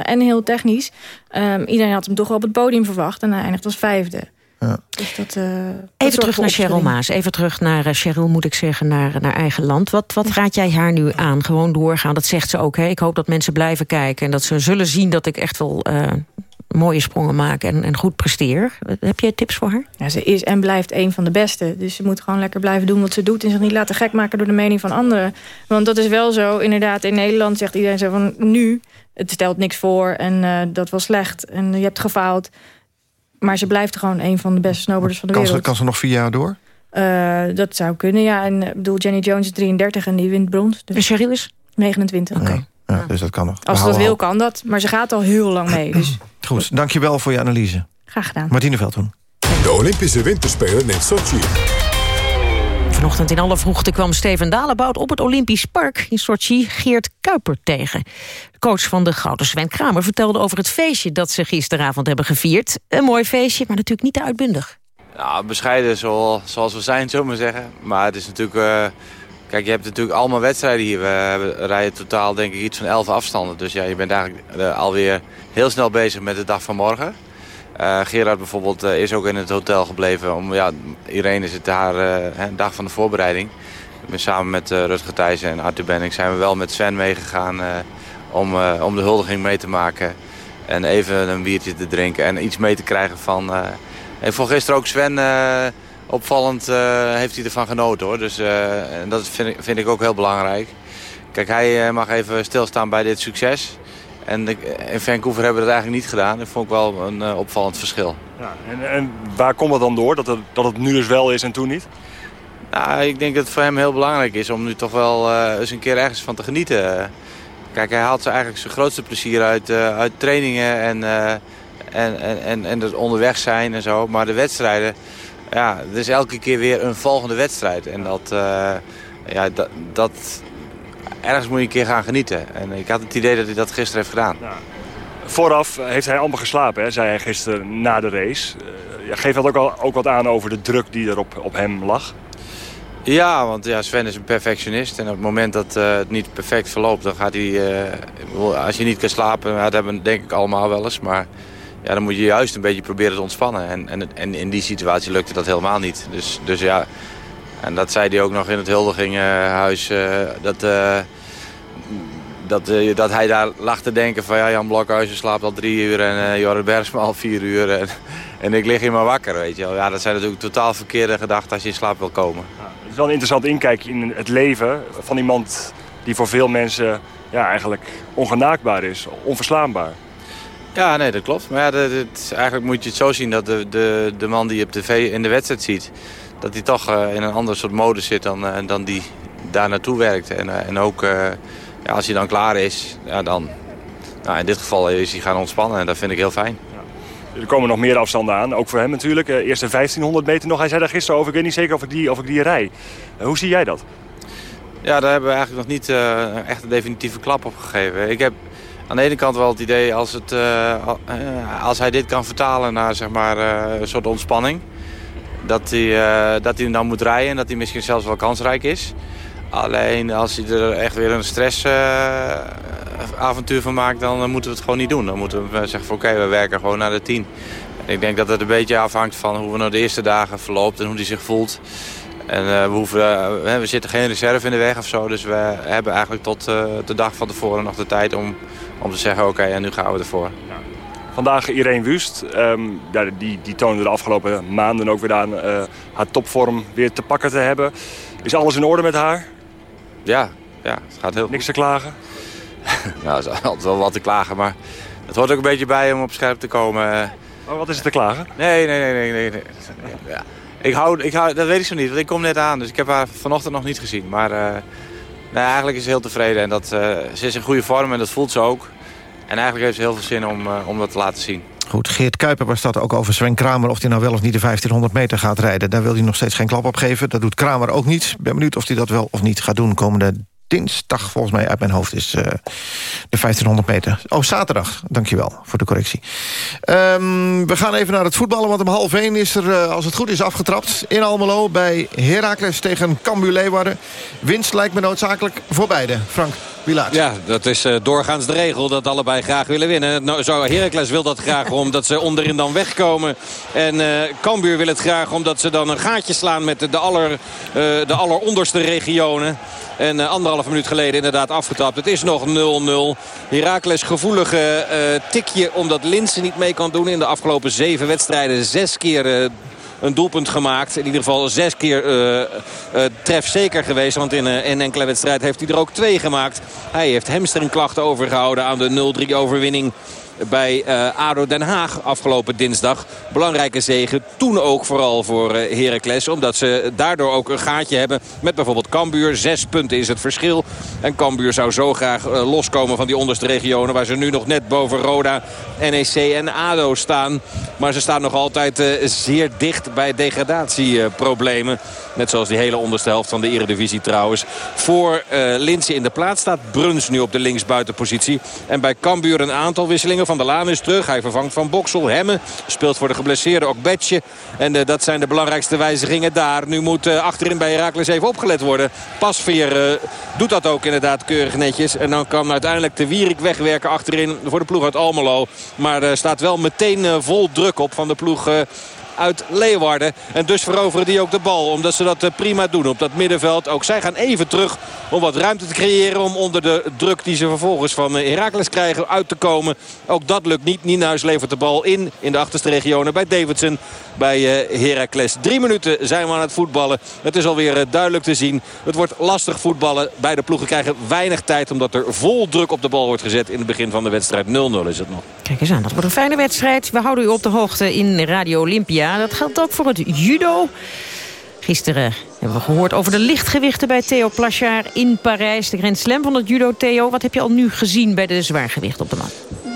en heel technisch. Ehm, iedereen had hem toch wel op het podium verwacht. En hij eindigt als vijfde. Ja. Dus dat, eh, dat Even terug naar Cheryl. Maas. Even terug naar eh, Cheryl, moet ik zeggen, naar, naar eigen land. Wat, wat raad jij haar nu aan? Gewoon doorgaan. Dat zegt ze ook. Hè? Ik hoop dat mensen blijven kijken. En dat ze zullen zien dat ik echt wel eh, mooie sprongen maak en, en goed presteer. Heb jij tips voor haar? Ja, ze is en blijft een van de beste. Dus ze moet gewoon lekker blijven doen wat ze doet... en zich niet laten gek maken door de mening van anderen. Want dat is wel zo. Inderdaad, in Nederland zegt iedereen zo van... nu, het stelt niks voor en eh, dat was slecht en je hebt gefaald. Maar ze blijft gewoon een van de beste snowboarders van de Kan ze, wereld. kan ze nog vier jaar door? Eh, dat zou kunnen, ja. En ik bedoel, Jenny Jones is 33 en die wint brons. Dus En Cheryl is? 29. Ja, ja, dus dat kan nog. Als ze dat wil, kan dat. Maar ze gaat al heel lang mee. Dus. Goed, dankjewel voor je analyse. graag gedaan. Martine Veldhoen. De Olympische Winterspelen in Sochi. Vanochtend in alle vroegte kwam Steven Dalebout op het Olympisch Park in Sochi Geert Kuiper tegen. De coach van de Gouden Sven Kramer vertelde over het feestje dat ze gisteravond hebben gevierd. Een mooi feestje, maar natuurlijk niet te uitbundig. Ja, bescheiden zo- zoals we zijn, zullen we zeggen. Maar het is natuurlijk... eh, kijk, je hebt natuurlijk allemaal wedstrijden hier. We rijden totaal denk ik iets van 11 afstanden. Dus ja, je bent eigenlijk eh, alweer heel snel bezig met de dag van morgen. Eh, Gerard bijvoorbeeld eh, is ook in het hotel gebleven. Om, ja, Irene zit daar eh, hè, dag van de voorbereiding. Samen met Rutger Thijssen en Arthur Benning zijn we wel met Sven meegegaan... om, om de huldiging mee te maken. En even een biertje te drinken en iets mee te krijgen van... en voor gisteren ook Sven, opvallend heeft hij ervan genoten hoor. Dus en dat vind ik, vind ik ook heel belangrijk. Kijk, hij mag even stilstaan bij dit succes. En de- in Vancouver hebben we dat eigenlijk niet gedaan. Dat vond ik wel een eh, opvallend verschil. Ja, en, en waar komt dat dan door? Dat het, dat het nu dus wel is en toen niet? Nou, ik denk dat het voor hem heel belangrijk is om nu toch wel eh, eens een keer ergens van te genieten. Kijk, hij haalt eigenlijk zijn grootste plezier uit, eh, uit trainingen en, en, en, en, en het onderweg zijn en zo. Maar de wedstrijden, ja, het is elke keer weer een volgende wedstrijd. En dat, ja, dat, dat, ergens moet je een keer gaan genieten. En ik had het idee dat hij dat gisteren heeft gedaan. Ja. Vooraf heeft hij amper geslapen, hè, zei hij gisteren na de race. Uh, geeft dat ook, al, ook wat aan over de druk die er op, op hem lag? Ja, want ja, Sven is een perfectionist. En op het moment dat uh, het niet perfect verloopt, dan gaat hij... Uh, als je niet kan slapen, dat hebben we denk ik allemaal wel eens. Maar ja, dan moet je juist een beetje proberen te ontspannen. En, en, en in die situatie lukte dat helemaal niet. Dus, dus ja, en dat zei hij ook nog in het Huldiginghuis. Uh, dat, dat, dat hij daar lag te denken van ja, Jan Blokhuizen slaapt al drie uur en uh, Jorrit Bergsma al vier uur. En, en ik lig hier maar wakker, weet je wel. Ja, dat zijn natuurlijk totaal verkeerde gedachten als je in slaap wil komen. Ja, het is wel een interessant inkijkje in het leven van iemand die voor veel mensen ja, eigenlijk ongenaakbaar is, onverslaanbaar. Ja, nee, dat klopt. Maar ja, dat, dat, eigenlijk moet je het zo zien dat de, de, de man die je op tv in de wedstrijd ziet... dat hij toch uh, in een ander soort mode zit dan, uh, dan die daar naartoe werkt. En, uh, en ook ja, als hij dan klaar is, ja, dan... Nou, in dit geval is hij gaan ontspannen en dat vind ik heel fijn. Er komen nog meer afstanden aan, ook voor hem natuurlijk. Eerst de 1500 meter nog. Hij zei daar gisteren over, ik weet niet zeker of ik die, of ik die rij. hoe zie jij dat? Ja, daar hebben we eigenlijk nog niet uh, echt een definitieve klap op gegeven. Ik heb aan de ene kant wel het idee als, het, uh, als hij dit kan vertalen naar zeg maar, uh, een soort ontspanning. Dat hij, dat hij dan moet rijden en dat hij misschien zelfs wel kansrijk is. Alleen als hij er echt weer een stressavontuur van maakt, dan moeten we het gewoon niet doen. Dan moeten we zeggen van oké, we werken gewoon naar de 10. ik denk dat het een beetje afhangt van hoe we naar de eerste dagen verloopt en hoe hij zich voelt. En uh, we, hoeven, uh, we zitten geen reserve in de weg of zo. Dus we hebben eigenlijk tot uh, de dag van tevoren nog de tijd om, om te zeggen... oké, en nu gaan we ervoor. Ja. Vandaag Irene Wust. Um, die, die toonde de afgelopen maanden ook weer aan haar topvorm weer te pakken te hebben. Is alles in orde met haar? Ja, ja het gaat heel Niks te klagen? nou, er is altijd wel wat te klagen, maar het hoort ook een beetje bij om op scherp te komen. Maar wat is er te klagen? Nee, nee, nee, nee. nee, nee. Ja. Ik hou, ik hou, dat weet ik zo niet, want ik kom net aan. Dus ik heb haar vanochtend nog niet gezien. Maar uh, nou, eigenlijk is ze heel tevreden. En dat, uh, ze is in goede vorm en dat voelt ze ook. En eigenlijk heeft ze heel veel zin om, uh, om dat te laten zien. Goed, Geert Kuiper was dat ook over Sven Kramer... of hij nou wel of niet de 1500 meter gaat rijden. Daar wil hij nog steeds geen klap op geven. Dat doet Kramer ook niet. Ben benieuwd of hij dat wel of niet gaat doen komende dinsdag, volgens mij uit mijn hoofd, is uh, de 1500 meter. Oh, zaterdag. Dankjewel voor de correctie. Um, we gaan even naar het voetballen, want om half 1 is er, uh, als het goed is, afgetrapt... in Almelo bij Heracles tegen Cambuur Leeuwarden. Winst lijkt me noodzakelijk voor beide. Frank. Ja, dat is uh, doorgaans de regel dat allebei graag willen winnen. Nou, zo, Heracles wil dat graag omdat ze onderin dan wegkomen. En Cambuur wil het graag omdat ze dan een gaatje slaan met de, aller, de alleronderste regionen. En uh, anderhalf minuut geleden inderdaad afgetapt. Het is nog 0-0. Heracles gevoelige uh, tikje omdat Linsen niet mee kan doen. In de afgelopen zeven wedstrijden zes keer... Uh, een doelpunt gemaakt. In ieder geval zes keer uh, uh, trefzeker geweest. Want in, uh, in enkele wedstrijd heeft hij er ook twee gemaakt. Hij heeft hamstringklachten overgehouden aan de 0-3 overwinning bij uh, ADO Den Haag afgelopen dinsdag. Belangrijke zegen. Toen ook vooral voor uh, Heracles. Omdat ze daardoor ook een gaatje hebben met bijvoorbeeld Cambuur. Zes punten is het verschil. En Cambuur zou zo graag uh, loskomen van die onderste regionen. Waar ze nu nog net boven Roda, NEC en ADO staan. Maar ze staan nog altijd zeer dicht bij degradatieproblemen. Net zoals die hele onderste helft van de eredivisie trouwens. Voor Linse in de plaats staat Bruns nu op de linksbuitenpositie. En bij Cambuur een aantal wisselingen. Van der Laan is terug. Hij vervangt Van Boksel. Hemme speelt voor de geblesseerde ook Betje. En uh, dat zijn de belangrijkste wijzigingen daar. Nu moet uh, achterin bij Herakles even opgelet worden. Pasveer doet dat ook inderdaad keurig netjes. En dan kan uiteindelijk de Wierik wegwerken achterin voor de ploeg uit Almelo. Maar er staat wel meteen vol druk op van de ploeg uit Leeuwarden. En dus veroveren die ook de bal. Omdat ze dat prima doen op dat middenveld. Ook zij gaan even terug om wat ruimte te creëren. Om onder de druk die ze vervolgens van Heracles krijgen uit te komen. Ook dat lukt niet. Nienhuis levert de bal in. In de achterste regionen bij Davidson. Bij Heracles. Drie minuten zijn we aan het voetballen. Het is alweer duidelijk te zien. Het wordt lastig voetballen. Beide ploegen krijgen weinig tijd. Omdat er vol druk op de bal wordt gezet in het begin van de wedstrijd. 0-0 is het nog. Kijk eens aan. Dat wordt een fijne wedstrijd. We houden u op de hoogte in Radio Olympia. Dat geldt ook voor het judo. Gisteren hebben we gehoord over de lichtgewichten bij Theo Plachard in Parijs. De Grand Slam van het judo. Theo, wat heb je al nu gezien bij de zwaargewicht op de man?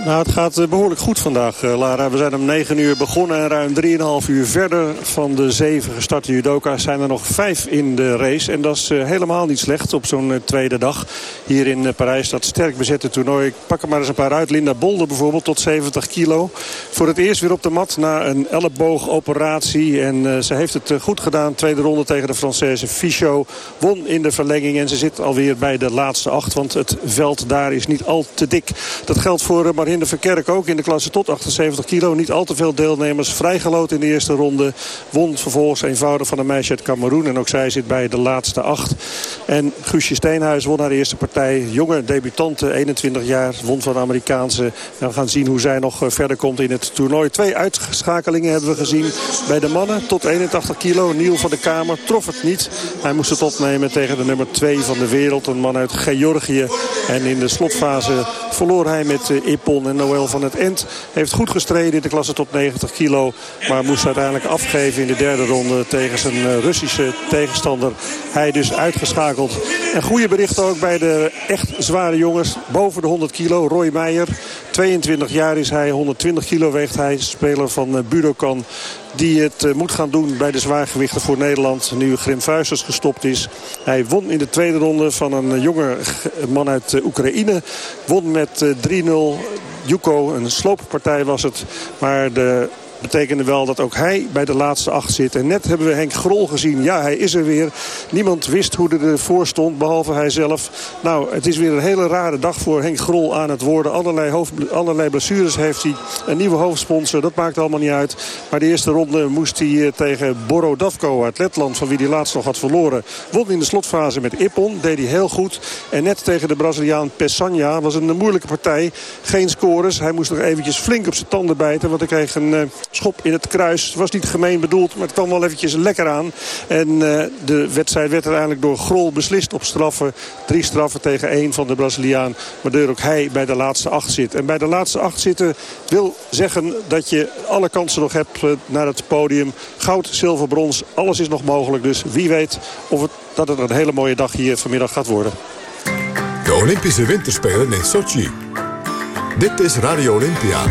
Nou, het gaat eh, behoorlijk goed vandaag, eh, Lara. We zijn om 9 uur begonnen en ruim 3,5 uur verder van de zeven gestarte judoka's zijn er nog vijf in de race. En dat is eh, helemaal niet slecht op zo'n tweede dag hier in Parijs. Dat sterk bezette toernooi. Ik pak er maar eens een paar uit. Linda Bolder bijvoorbeeld tot 70 kilo. Voor het eerst weer op de mat na een elleboogoperatie. En ze heeft het goed gedaan. Tweede ronde tegen de Française Fichot. Won in de verlenging en ze zit alweer bij de laatste acht. Want het veld daar is niet al te dik. Dat geldt voor Marin de Verkerk ook in de klasse tot 78 kilo. Niet al te veel deelnemers. Vrijgeloot in de eerste ronde. Won vervolgens eenvoudig van een meisje uit Cameroen. En ook zij zit bij de laatste acht. En Guusje Steenhuis won haar eerste partij. Jonge debutante, 21 jaar. Won van de Amerikaanse. We gaan zien hoe zij nog eh, verder komt in het toernooi. Twee uitschakelingen hebben we gezien bij de mannen. Tot 81 kilo. Niel van de Kamer trof het niet. Hij moest het opnemen tegen de nummer 2 van de wereld. Een man uit Georgië. En in de slotfase verloor hij met eh, En Noël van het End. Heeft goed gestreden in de klasse tot 90 kilo. Maar moest uiteindelijk afgeven in de derde ronde tegen zijn eh, Russische tegenstander. Hij dus uitgeschakeld. En goede berichten ook bij de echt zware jongens. Boven de 100 kilo. Roy Meijer. 22 jaar is hij. 120 kilo weegt hij. Speler van eh, Budokan die het eh, moet gaan doen bij de zwaargewichten voor Nederland. Nu Grim Vuisters gestopt is. Hij won in de tweede ronde van een jonge man uit Oekraïne. Won met 3-0. Juko, een slooppartij was het. Maar de betekende wel dat ook hij bij de laatste acht zit. En net hebben we Henk Grol gezien. Ja, hij is er weer. Niemand wist hoe er ervoor stond, behalve hij zelf. Nou, het is weer een hele rare dag voor Henk Grol aan het worden. Allerlei, hoofd, allerlei blessures heeft hij. Een nieuwe hoofdsponsor, dat maakt allemaal niet uit. Maar de eerste ronde moest hij eh, tegen Borodavko uit Letland... van wie hij laatst nog had verloren. Won in de slotfase met Ippon, deed hij heel goed. En net tegen de Braziliaan Pessanha was een moeilijke partij. Geen scores. Hij moest nog eventjes flink op zijn tanden bijten... want hij kreeg een eh, schop in het kruis. Het was niet gemeen bedoeld, maar het kwam wel eventjes lekker aan. En uh, de wedstrijd werd uiteindelijk door Grol beslist op straffen. Drie straffen tegen één van de Braziliaan. Waardoor ook hij bij de laatste acht zit. En bij de laatste acht zitten wil zeggen dat je alle kansen nog hebt uh, naar het podium. Goud, zilver, brons, alles is nog mogelijk. Dus wie weet of het, dat het een hele mooie dag hier vanmiddag gaat worden. De Olympische Winterspelen in Sochi. Dit is Radio Olympia.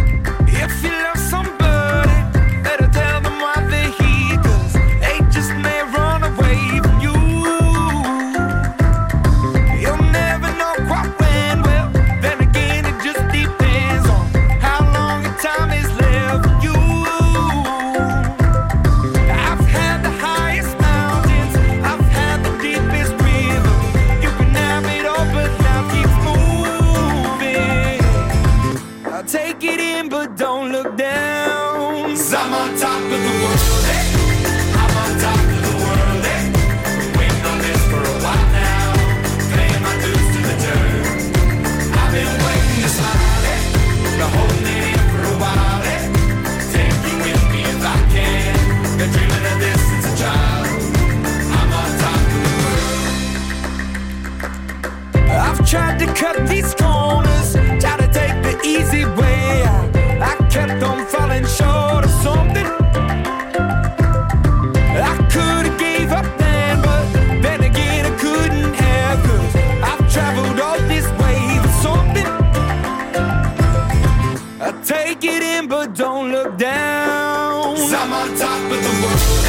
I'm on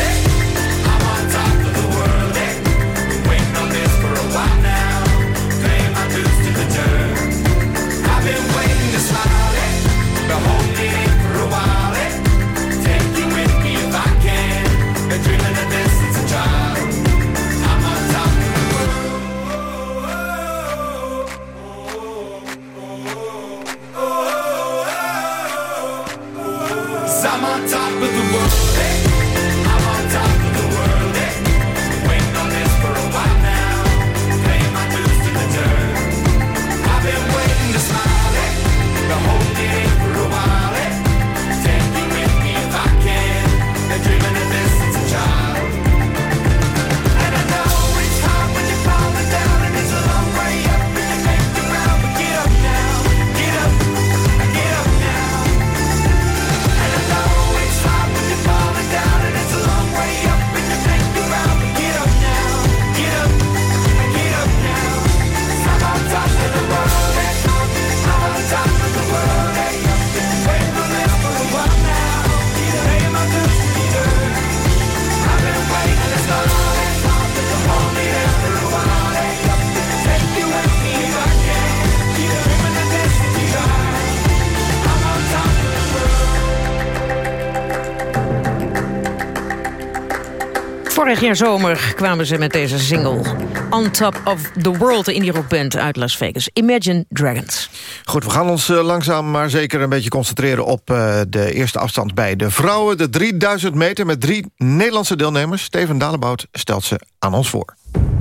Vorig jaar zomer kwamen ze met deze single. On Top of the World, de indie rockband uit Las Vegas. Imagine Dragons. Goed, we gaan ons uh, langzaam maar zeker een beetje concentreren... op uh, de eerste afstand bij de vrouwen. De 3000 meter met drie Nederlandse deelnemers. Steven Dalebout stelt ze aan ons voor.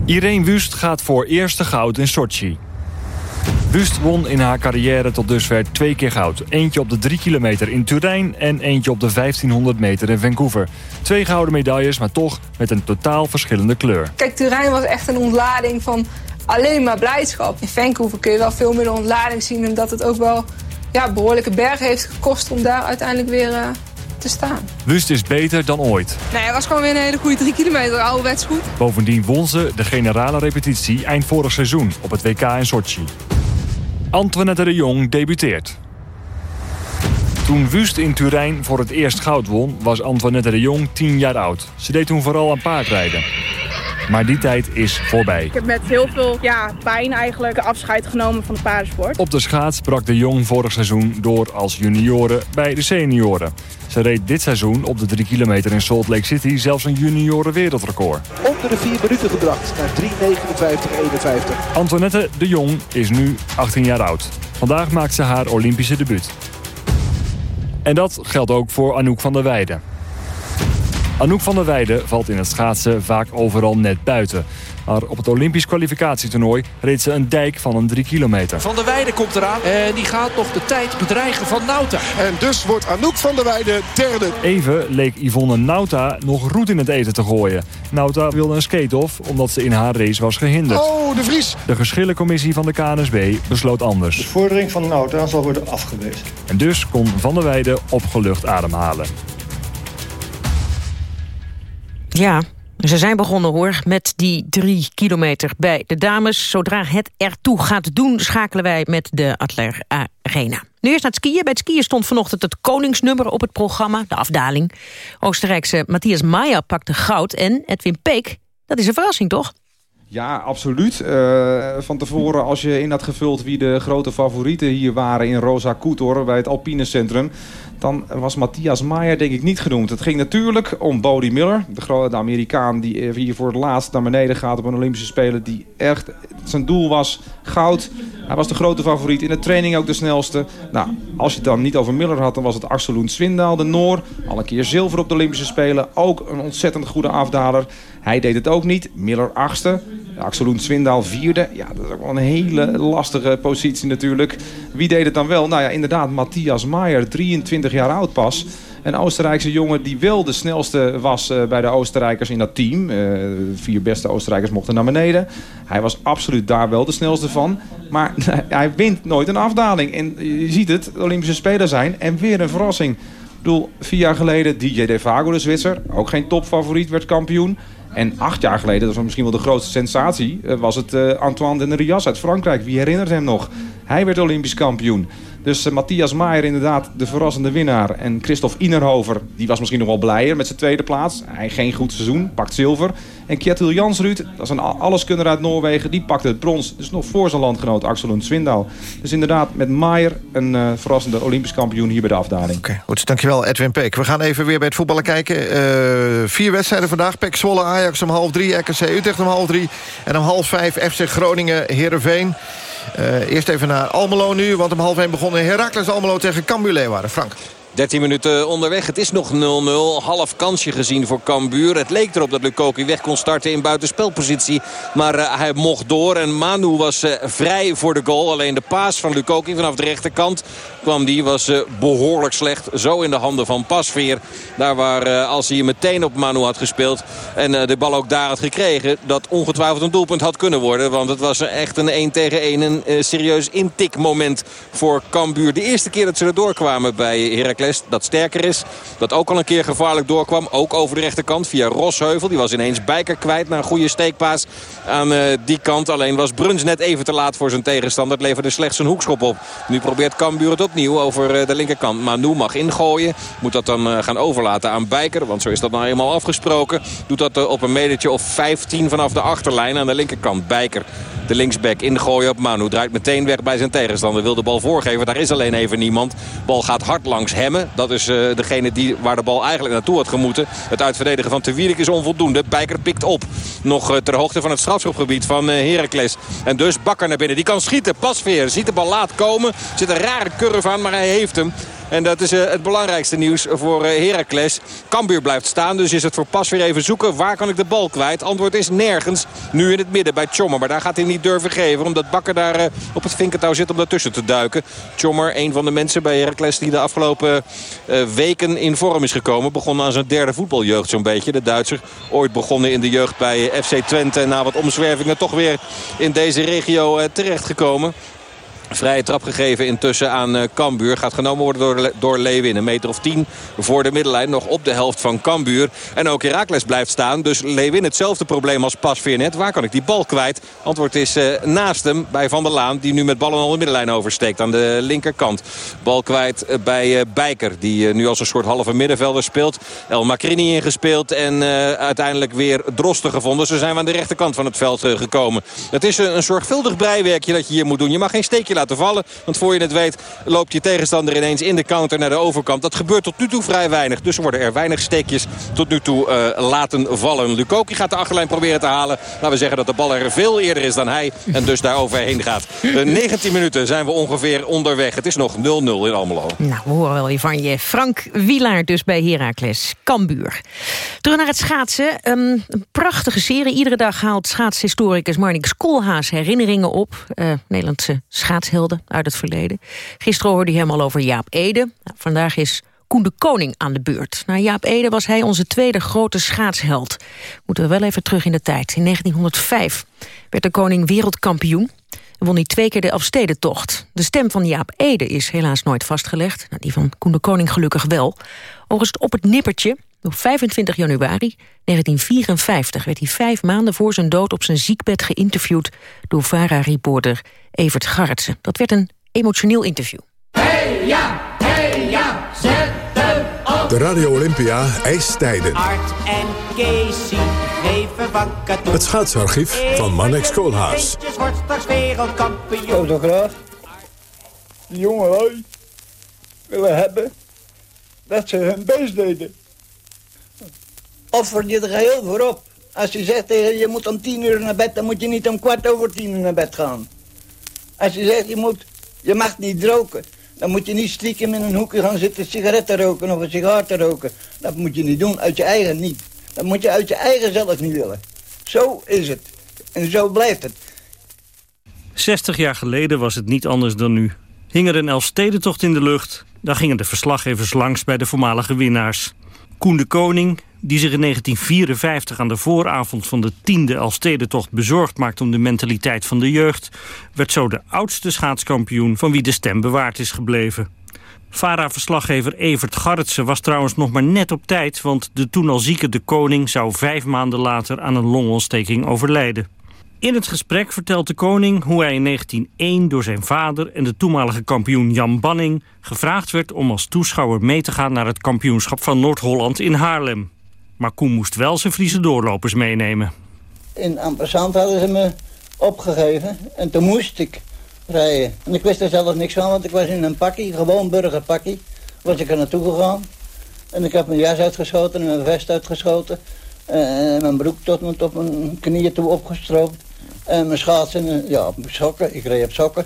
Irene Wust gaat voor eerste goud in Sochi. Wust won in haar carrière tot dusver twee keer goud. Eentje op de 3 kilometer in Turijn en eentje op de 1500 meter in Vancouver. Twee gouden medailles, maar toch met een totaal verschillende kleur. Kijk, Turijn was echt een ontlading van alleen maar blijdschap. In Vancouver kun je wel veel meer de ontlading zien... omdat het ook wel ja, behoorlijke bergen heeft gekost om daar uiteindelijk weer... Uh, te staan. Wust is beter dan ooit. Nee, het was gewoon weer een hele goede drie kilometer, ouderwets goed. Bovendien won ze de generale repetitie eind vorig seizoen op het WK in Sochi. Antoinette de Jong debuteert. Toen Wust in Turijn voor het eerst goud won, was Antoinette de Jong 10 jaar oud. Ze deed toen vooral aan paardrijden. Maar die tijd is voorbij. Ik heb met heel veel ja, pijn eigenlijk afscheid genomen van de paardensport. Op de schaats brak de Jong vorig seizoen door als junioren bij de senioren. Ze reed dit seizoen op de 3 kilometer in Salt Lake City zelfs een junioren wereldrecord. Onder de 4 minuten gebracht naar 3.59.51. Antoinette de Jong is nu 18 jaar oud. Vandaag maakt ze haar Olympische debuut. En dat geldt ook voor Anouk van der Weijden. Anouk van der Weijden valt in het schaatsen vaak overal net buiten. Maar op het Olympisch kwalificatietoernooi reed ze een dijk van een 3 kilometer. Van der Weijden komt eraan en die gaat nog de tijd bedreigen van Nauta. En dus wordt Anouk van der Weijden derde. Even leek Yvonne Nauta nog roet in het eten te gooien. Nauta wilde een skate-off omdat ze in haar race was gehinderd. Oh, de Vries! De geschillencommissie van de KNSB besloot anders. De vordering van Nauta zal worden afgewezen. En dus kon Van der Weijden opgelucht ademhalen. Ja, ze zijn begonnen hoor, met die drie kilometer bij de dames. Zodra het ertoe gaat doen, schakelen wij met de Atler Arena. Nu eerst naar het skiën. Bij het skiën stond vanochtend het koningsnummer op het programma, de afdaling. Oostenrijkse Matthias Maier pakte goud en Edwin Peek, dat is een verrassing toch? Ja, absoluut. Uh, van tevoren, als je in had gevuld wie de grote favorieten hier waren in Rosa Koetor bij het Alpine Centrum, dan was Matthias Maier denk ik niet genoemd. Het ging natuurlijk om Bodie Miller, de grote Amerikaan die hier voor het laatst naar beneden gaat op een Olympische Spelen. Die echt, zijn doel was goud. Hij was de grote favoriet, in de training ook de snelste. Nou, als je het dan niet over Miller had, dan was het Axel Lund Swindaal, de Noor. Al een keer zilver op de Olympische Spelen. Ook een ontzettend goede afdaler. Hij deed het ook niet. Miller achtste. Axel Lund Swindaal vierde. Ja, dat is ook wel een hele lastige positie natuurlijk. Wie deed het dan wel? Nou ja, inderdaad, Matthias Maier, 23 jaar oud pas. Een Oostenrijkse jongen die wel de snelste was uh, bij de Oostenrijkers in dat team. Uh, vier beste Oostenrijkers mochten naar beneden. Hij was absoluut daar wel de snelste van. Maar hij wint nooit een afdaling. En je ziet het, de Olympische Spelen zijn. En weer een verrassing. Ik bedoel, vier jaar geleden DJ De Vago, de Zwitser. Ook geen topfavoriet, werd kampioen. En acht jaar geleden, dat was misschien wel de grootste sensatie... was het uh, Antoine de Rias uit Frankrijk. Wie herinnert hem nog? Hij werd Olympisch kampioen. Dus uh, Matthias Maier inderdaad de verrassende winnaar. En Christophe Inerhover, die was misschien nog wel blijer met zijn tweede plaats. Hij geen goed seizoen, pakt zilver. En Kjetil Jansruud, dat is een alleskunner uit Noorwegen, die pakte het brons. Dus nog voor zijn landgenoot Axel Lund. Dus inderdaad met Maier een uh, verrassende Olympisch kampioen hier bij de afdaling. Oké, goed. Dankjewel Edwin Peek. We gaan even weer bij het voetballen kijken. Uh, vier wedstrijden vandaag. Pek Zwolle, Ajax om half drie, RKC Utrecht om half drie. En om half vijf FC Groningen, Heerenveen. Uh, eerst even naar Almelo nu, want om half één begonnen Heracles Almelo tegen Cambuur Leeuwarden. Frank. 13 minuten onderweg. Het is nog 0-0. Half kansje gezien voor Cambuur. Het leek erop dat Lukoki weg kon starten in buitenspelpositie. Maar uh, hij mocht door. En Manu was uh, vrij voor de goal. Alleen de paas van Lukoki vanaf de rechterkant kwam die. Was uh, behoorlijk slecht. Zo in de handen van Pasveer. Daar waar als hij meteen op Manu had gespeeld. En de bal ook daar had gekregen. Dat ongetwijfeld een doelpunt had kunnen worden. Want het was echt een 1 tegen 1. Een serieus intikmoment voor Cambuur. De eerste keer dat ze erdoor kwamen bij Heracles dat sterker is. Dat ook al een keer gevaarlijk doorkwam. Ook over de rechterkant via Rosheuvel. Die was ineens Bijker kwijt na een goede steekpaas aan uh, die kant. Alleen was Bruns net even te laat voor zijn tegenstander. Het leverde slechts een hoekschop op. Nu probeert Cambuur het opnieuw over uh, de linkerkant. Manu mag ingooien. Moet dat dan uh, gaan overlaten aan Bijker. Want zo is dat nou eenmaal afgesproken. Doet dat op een metertje of 15 vanaf de achterlijn aan de linkerkant. Bijker De linksback in de gooi op Manu. Draait meteen weg bij zijn tegenstander. Wil de bal voorgeven. Daar is alleen even niemand. Bal gaat hard langs Dat is uh, degene die, waar de bal eigenlijk naartoe had gemoeten. Het uitverdedigen van Te is onvoldoende. Bijker pikt op. Nog uh, ter hoogte van het strafschopgebied van uh, Heracles. En dus Bakker naar binnen. Die kan schieten. Pasveer ziet de bal laat komen. Zit een rare curve aan, maar hij heeft hem. En dat is uh, het belangrijkste nieuws voor uh, Heracles. Cambuur blijft staan, dus is het voor pas weer even zoeken. Waar kan ik de bal kwijt? Antwoord is nergens. Nu in het midden bij Tjommer. Maar daar gaat hij niet durven geven. Omdat Bakker daar uh, op het vinkentouw zit om daartussen te duiken. Tjommer, een van de mensen bij Heracles die de afgelopen weken in vorm is gekomen. Begon aan zijn derde voetbaljeugd zo'n beetje. De Duitser ooit begonnen in de jeugd bij FC Twente. En na wat omzwervingen toch weer in deze regio terechtgekomen. Vrije trap gegeven intussen aan uh, Cambuur. Gaat genomen worden door, door Leeuwin. Een meter of tien voor de middenlijn. Nog op de helft van Cambuur. En ook Herakles blijft staan. Dus Leeuwin hetzelfde probleem als Pasveer net. Waar kan ik die bal kwijt? Antwoord is uh, naast hem bij Van der Laan. Die nu met ballen al de middenlijn oversteekt. Aan de linkerkant. Bal kwijt uh, bij Bijker. Die nu als een soort halve middenvelder speelt. El Macrini ingespeeld. En uiteindelijk weer Drosten gevonden. Zo zijn we aan de rechterkant van het veld gekomen. Het is een zorgvuldig breiwerkje dat je hier moet doen. Je mag geen steekje laten vallen. Want voor je het weet loopt je tegenstander ineens in de counter naar de overkant. Dat gebeurt tot nu toe vrij weinig. Dus worden er weinig steekjes tot nu toe uh, laten vallen. Lukoki gaat de achterlijn proberen te halen. Laten we zeggen dat de bal er veel eerder is dan hij. En dus daar overheen gaat. Uh, 19 minuten zijn we ongeveer onderweg. Het is nog 0-0 in Almelo. Nou, we horen wel je van je. Frank Wielaar dus bij Heracles. Kambuur. Terug naar het schaatsen. Um, een prachtige serie. Iedere dag haalt schaatshistoricus Marnix Koolhaas herinneringen op. Uh, Nederlandse uit het verleden. Gisteren hoorde je hem al over Jaap Ede. Nou, vandaag is Koen de Koning aan de beurt. Na Jaap Ede was hij onze tweede grote schaatsheld. Moeten we wel even terug in de tijd. In 1905 werd de koning wereldkampioen. En won hij twee keer de Elfstedentocht. De stem van Jaap Ede is helaas nooit vastgelegd. Nou, die van Koen de Koning gelukkig wel. Overigens op het nippertje op 25 januari 1954 werd hij vijf maanden voor zijn dood op zijn ziekbed geïnterviewd door VARA-reporter Evert Garretsen. Dat werd een emotioneel interview. Hey ja, hey ja, zet hem op. De Radio Olympia ijstijden. Art en Casey geven wakker Het schaatsarchief van Manex Koolhaas. wordt straks wereldkampioen. Autograaf. Die jongelui willen hebben dat ze hun best deden. Offer je er heel voor op. Als je zegt tegen je moet om tien uur naar bed, dan moet je niet om kwart over tien uur naar bed gaan. Als je zegt je, moet, je mag niet roken, dan moet je niet stiekem in een hoekje gaan zitten sigaretten roken of een sigaar te roken. Dat moet je niet doen, uit je eigen niet. Dat moet je uit je eigen zelf niet willen. Zo is het. En zo blijft het. 60 jaar geleden was het niet anders dan nu. Hing er een Elfstedentocht in de lucht, dan gingen de verslaggevers langs bij de voormalige winnaars. Koen de Koning, die zich in 1954 aan de vooravond van de tiende Elfstedentocht bezorgd maakte om de mentaliteit van de jeugd, werd zo de oudste schaatskampioen van wie de stem bewaard is gebleven. VARA-verslaggever Evert Garretsen was trouwens nog maar net op tijd... want de toen al zieke de koning zou vijf maanden later aan een longontsteking overlijden. In het gesprek vertelt de koning hoe hij in 1901 door zijn vader... en de toenmalige kampioen Jan Banning gevraagd werd om als toeschouwer mee te gaan... naar het kampioenschap van Noord-Holland in Haarlem. Maar Koen moest wel zijn Friese doorlopers meenemen. In Ampersand hadden ze me opgegeven en toen moest ik rijden. En ik wist er zelf niks van, want ik was in een pakkie, gewoon burgerpakkie. Was ik er naartoe gegaan. En ik heb mijn jas uitgeschoten en mijn vest uitgeschoten. En mijn broek tot, tot mijn knieën toe opgestroopt. En mijn schaatsen, ja, op sokken. Ik reed op sokken.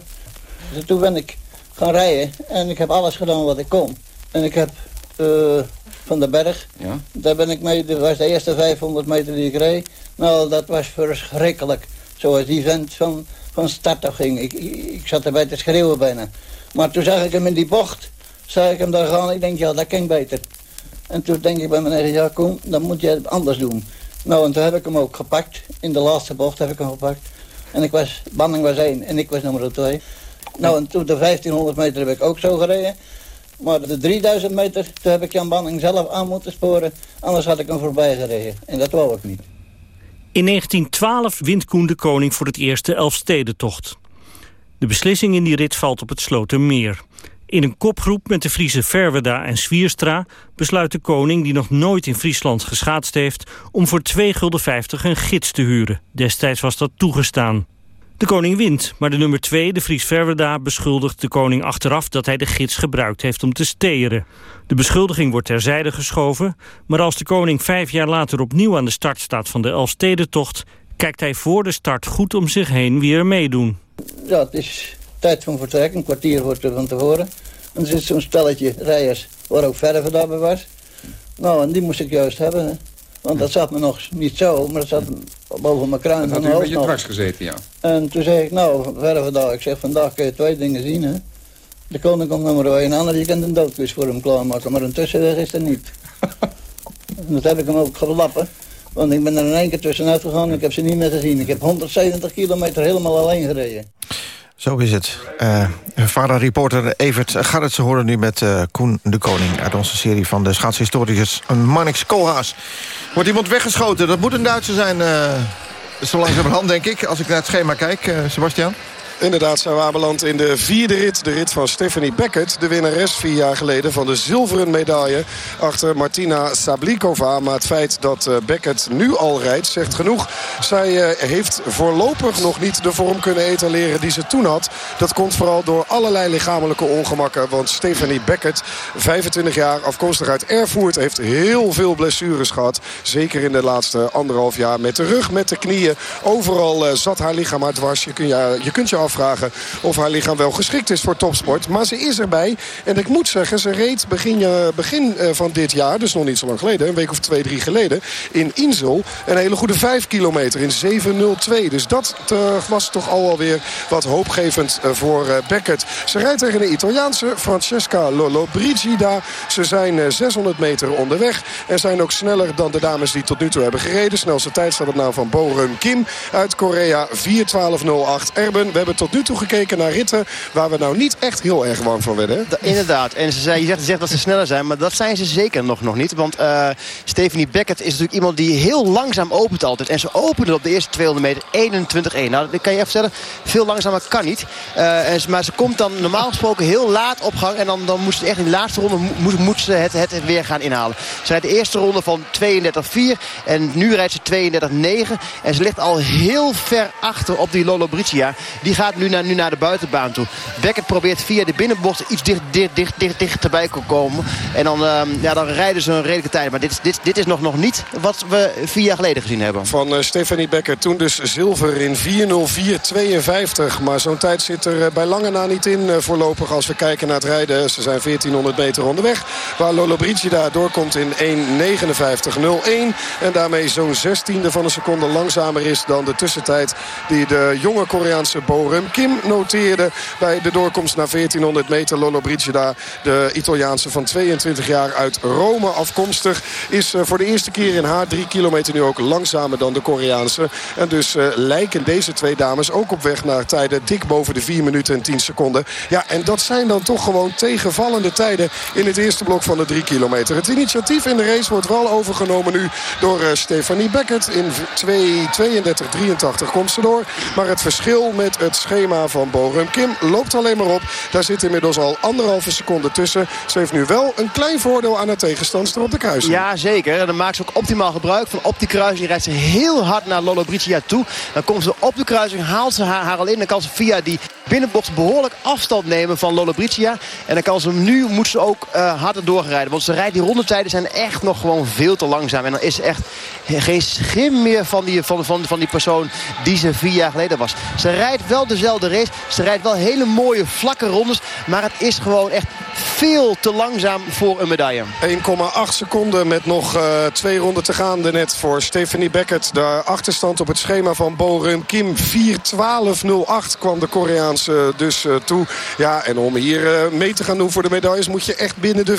Dus toen ben ik gaan rijden en ik heb alles gedaan wat ik kon. En ik heb uh, van de berg, ja. daar ben ik mee, dat was de eerste 500 meter die ik reed. Nou, dat was verschrikkelijk. Zoals die vent van, van start ging. Ik, ik, ik zat erbij te schreeuwen bijna. Maar toen zag ik hem in die bocht, zag ik hem daar gaan. Ik denk, ja, dat kan beter. En toen denk ik bij mijn eigen, ja kom, dan moet je het anders doen. Nou, en toen heb ik hem ook gepakt. In de laatste bocht heb ik hem gepakt. En ik was, Banning was één en ik was nummer twee. Nou, en toen de 1500 meter heb ik ook zo gereden. Maar de 3000 meter, toen heb ik Jan Banning zelf aan moeten sporen. Anders had ik hem voorbij gereden. En dat wou ik niet. In 1912 wint Koen de Koning voor het eerste Elfstedentocht. De beslissing in die rit valt op het Slotermeer. In een kopgroep met de Friese Verweda en Swierstra besluit de koning, die nog nooit in Friesland geschaatst heeft, om voor 2,50 gulden een gids te huren. Destijds was dat toegestaan. De koning wint, maar de nummer 2, de Fries Verwerda, beschuldigt de koning achteraf dat hij de gids gebruikt heeft om te steren. De beschuldiging wordt terzijde geschoven, maar als de koning vijf jaar later opnieuw aan de start staat van de Elfstedentocht, kijkt hij voor de start goed om zich heen wie er meedoen. Ja, het is tijd van vertrek, een kwartier wordt er van tevoren. En er zit zo'n stelletje rijders waar ook verven daarbij was. Nou, en die moest ik juist hebben. hè. Want dat zat me nog niet zo, maar dat zat boven mijn kruin Dat van had mijn een hoofd beetje dwars gezeten, ja. En toen zei ik, nou, verven Ik zeg, vandaag kun je twee dingen zien, hè. De koning komt nummer 1 en ander, je kunt een doodkus voor hem klaarmaken. Maar een tussenweg is er niet. en dat heb ik hem ook gelappen. Want ik ben er in één keer tussenuit gegaan en ik heb ze niet meer gezien. Ik heb 170 kilometer helemaal alleen gereden. Zo is het. Eh VARA-reporter Evert Gerritsen horen nu met eh, Koen de Koning... uit onze serie van de schaatshistoricus Mannix Koolhaas. Wordt iemand weggeschoten? Dat moet een Duitser zijn, eh zo langzamerhand, denk ik... als ik naar het schema kijk, Sebastian. Inderdaad zijn we aanbeland in de vierde rit. De rit van Stephanie Beckett. De winnares vier jaar geleden van de zilveren medaille. Achter Martina Sablikova. Maar het feit dat eh, Beckett nu al rijdt zegt genoeg. Zij eh, heeft voorlopig nog niet de vorm kunnen etaleren die ze toen had. Dat komt vooral door allerlei lichamelijke ongemakken. Want Stephanie Beckett, 25 jaar afkomstig uit Erfurt... heeft heel veel blessures gehad. Zeker in de laatste anderhalf jaar met de rug, met de knieën. Overal eh, zat haar lichaam maar dwars. Je, kun je, je kunt je afvragen of haar lichaam wel geschikt is voor topsport. Maar ze is erbij. En ik moet zeggen, ze reed begin, eh, begin eh, van dit jaar... dus nog niet zo lang geleden, een week of twee, drie geleden... in Insel een hele goede 5 kilometer in 7.02. Dus dat eh, was toch al wel weer wat hoopgevend voor Beckett. Ze rijdt tegen de Italiaanse Francesca Lollobrigida. Ze zijn eh, 600 meter onderweg. En zijn ook sneller dan de dames die tot nu toe hebben gereden. Snelste tijd staat op naam van Bo-Reum Kim uit Korea. 4.12.08. Erben, we hebben tot nu toe gekeken naar ritten... waar we nou niet echt heel erg warm van werden. Inderdaad. En ze zei, je zegt, zegt dat ze sneller zijn, maar dat zijn ze zeker nog, nog niet. Want eh, Stephanie Beckett is natuurlijk iemand die heel langzaam opent altijd. En ze opende op de eerste 200 meter 21-1. Nou, dat kan je even vertellen. Veel langzamer kan niet. Eh, en, maar ze komt dan normaal gesproken heel laat op gang. En dan, dan moest ze echt in de laatste ronde mo- moet, moet ze het, het weer gaan inhalen. Ze rijdt de eerste ronde van 32-4. En nu rijdt ze 32-9. En ze ligt al heel ver achter op die Lolo Bricia. Die gaat nu naar, de buitenbaan toe. Beckett probeert via de binnenbocht iets dicht, dicht, dicht, dicht, dichterbij te komen. En dan, ehm, ja, dan rijden ze een redelijke tijd. Maar dit, dit, dit is nog, nog niet wat we vier jaar geleden gezien hebben. Van eh, Stephanie Becker toen dus zilver in 4.04.52. Maar zo'n tijd zit er eh, bij lange na niet in eh, voorlopig als we kijken naar het rijden. Ze zijn 1400 meter onderweg. Waar Lolo Brigida doorkomt in 1.59.01. En daarmee zo'n zestiende van een seconde langzamer is dan de tussentijd... die de jonge Koreaanse Kim noteerde bij de doorkomst naar 1400 meter. Lolo Brigida, de Italiaanse van 22 jaar uit Rome afkomstig... is eh, voor de eerste keer in haar drie kilometer nu ook langzamer dan de Koreaanse. En dus eh, lijken deze twee dames ook op weg naar tijden dik boven de 4 minuten en 10 seconden. Ja, en dat zijn dan toch gewoon tegenvallende tijden in het eerste blok van de 3 kilometer. Het initiatief in de race wordt wel overgenomen nu door eh, Stephanie Beckett. In 2.32.83 komt ze door. Maar het verschil met het schema van Borum Kim loopt alleen maar op. Daar zit inmiddels al anderhalve seconde tussen. Ze heeft nu wel een klein voordeel aan haar tegenstandster op de kruising. Ja, zeker. En dan maakt ze ook optimaal gebruik van op die kruising. Rijdt ze heel hard naar Lolo Bricia toe. Dan komt ze op de kruising, haalt ze haar, haar al in. Dan kan ze via die binnenbocht behoorlijk afstand nemen van Lolo Bricia. En dan kan ze hem nu, moet ze ook eh, harder doorrijden. Want ze rijdt, die rondetijden zijn echt nog gewoon veel te langzaam. En dan is echt geen schim meer van die, van, van, van die persoon die ze vier jaar geleden was. Ze rijdt wel dezelfde race. Ze rijdt wel hele mooie vlakke rondes. Maar het is gewoon echt veel te langzaam voor een medaille. 1,8 seconden met nog eh, twee ronden te gaan net voor Stephanie Beckett. De achterstand op het schema van Borum Kim 4.12.08 kwam de Koreaanse dus eh, toe. Ja, en om hier eh, mee te gaan doen voor de medailles moet je echt binnen de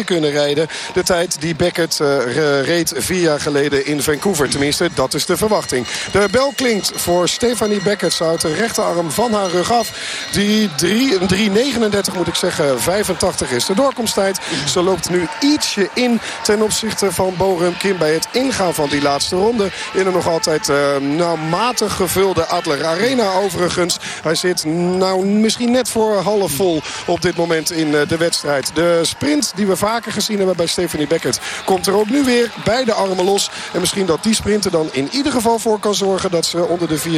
4.04 kunnen rijden. De tijd die Beckett re- reed vier jaar geleden in Vancouver. Tenminste, dat is de verwachting. De bel klinkt voor Stephanie Beckett. Ze houdt de rechterarm van haar rug af. Die 3 een 3.39 moet ik zeggen, 85 1.58 is de doorkomsttijd. Ze loopt nu ietsje in ten opzichte van Borum Kim bij het ingaan van die laatste ronde. In een nog altijd uh, gevulde Adler Arena overigens. Hij zit nou misschien net voor half vol op dit moment in uh, de wedstrijd. De sprint die we vaker gezien hebben bij Stephanie Beckett komt er ook nu weer bij de armen los. En misschien dat die sprint er dan in ieder geval voor kan zorgen dat ze onder de 4.12.08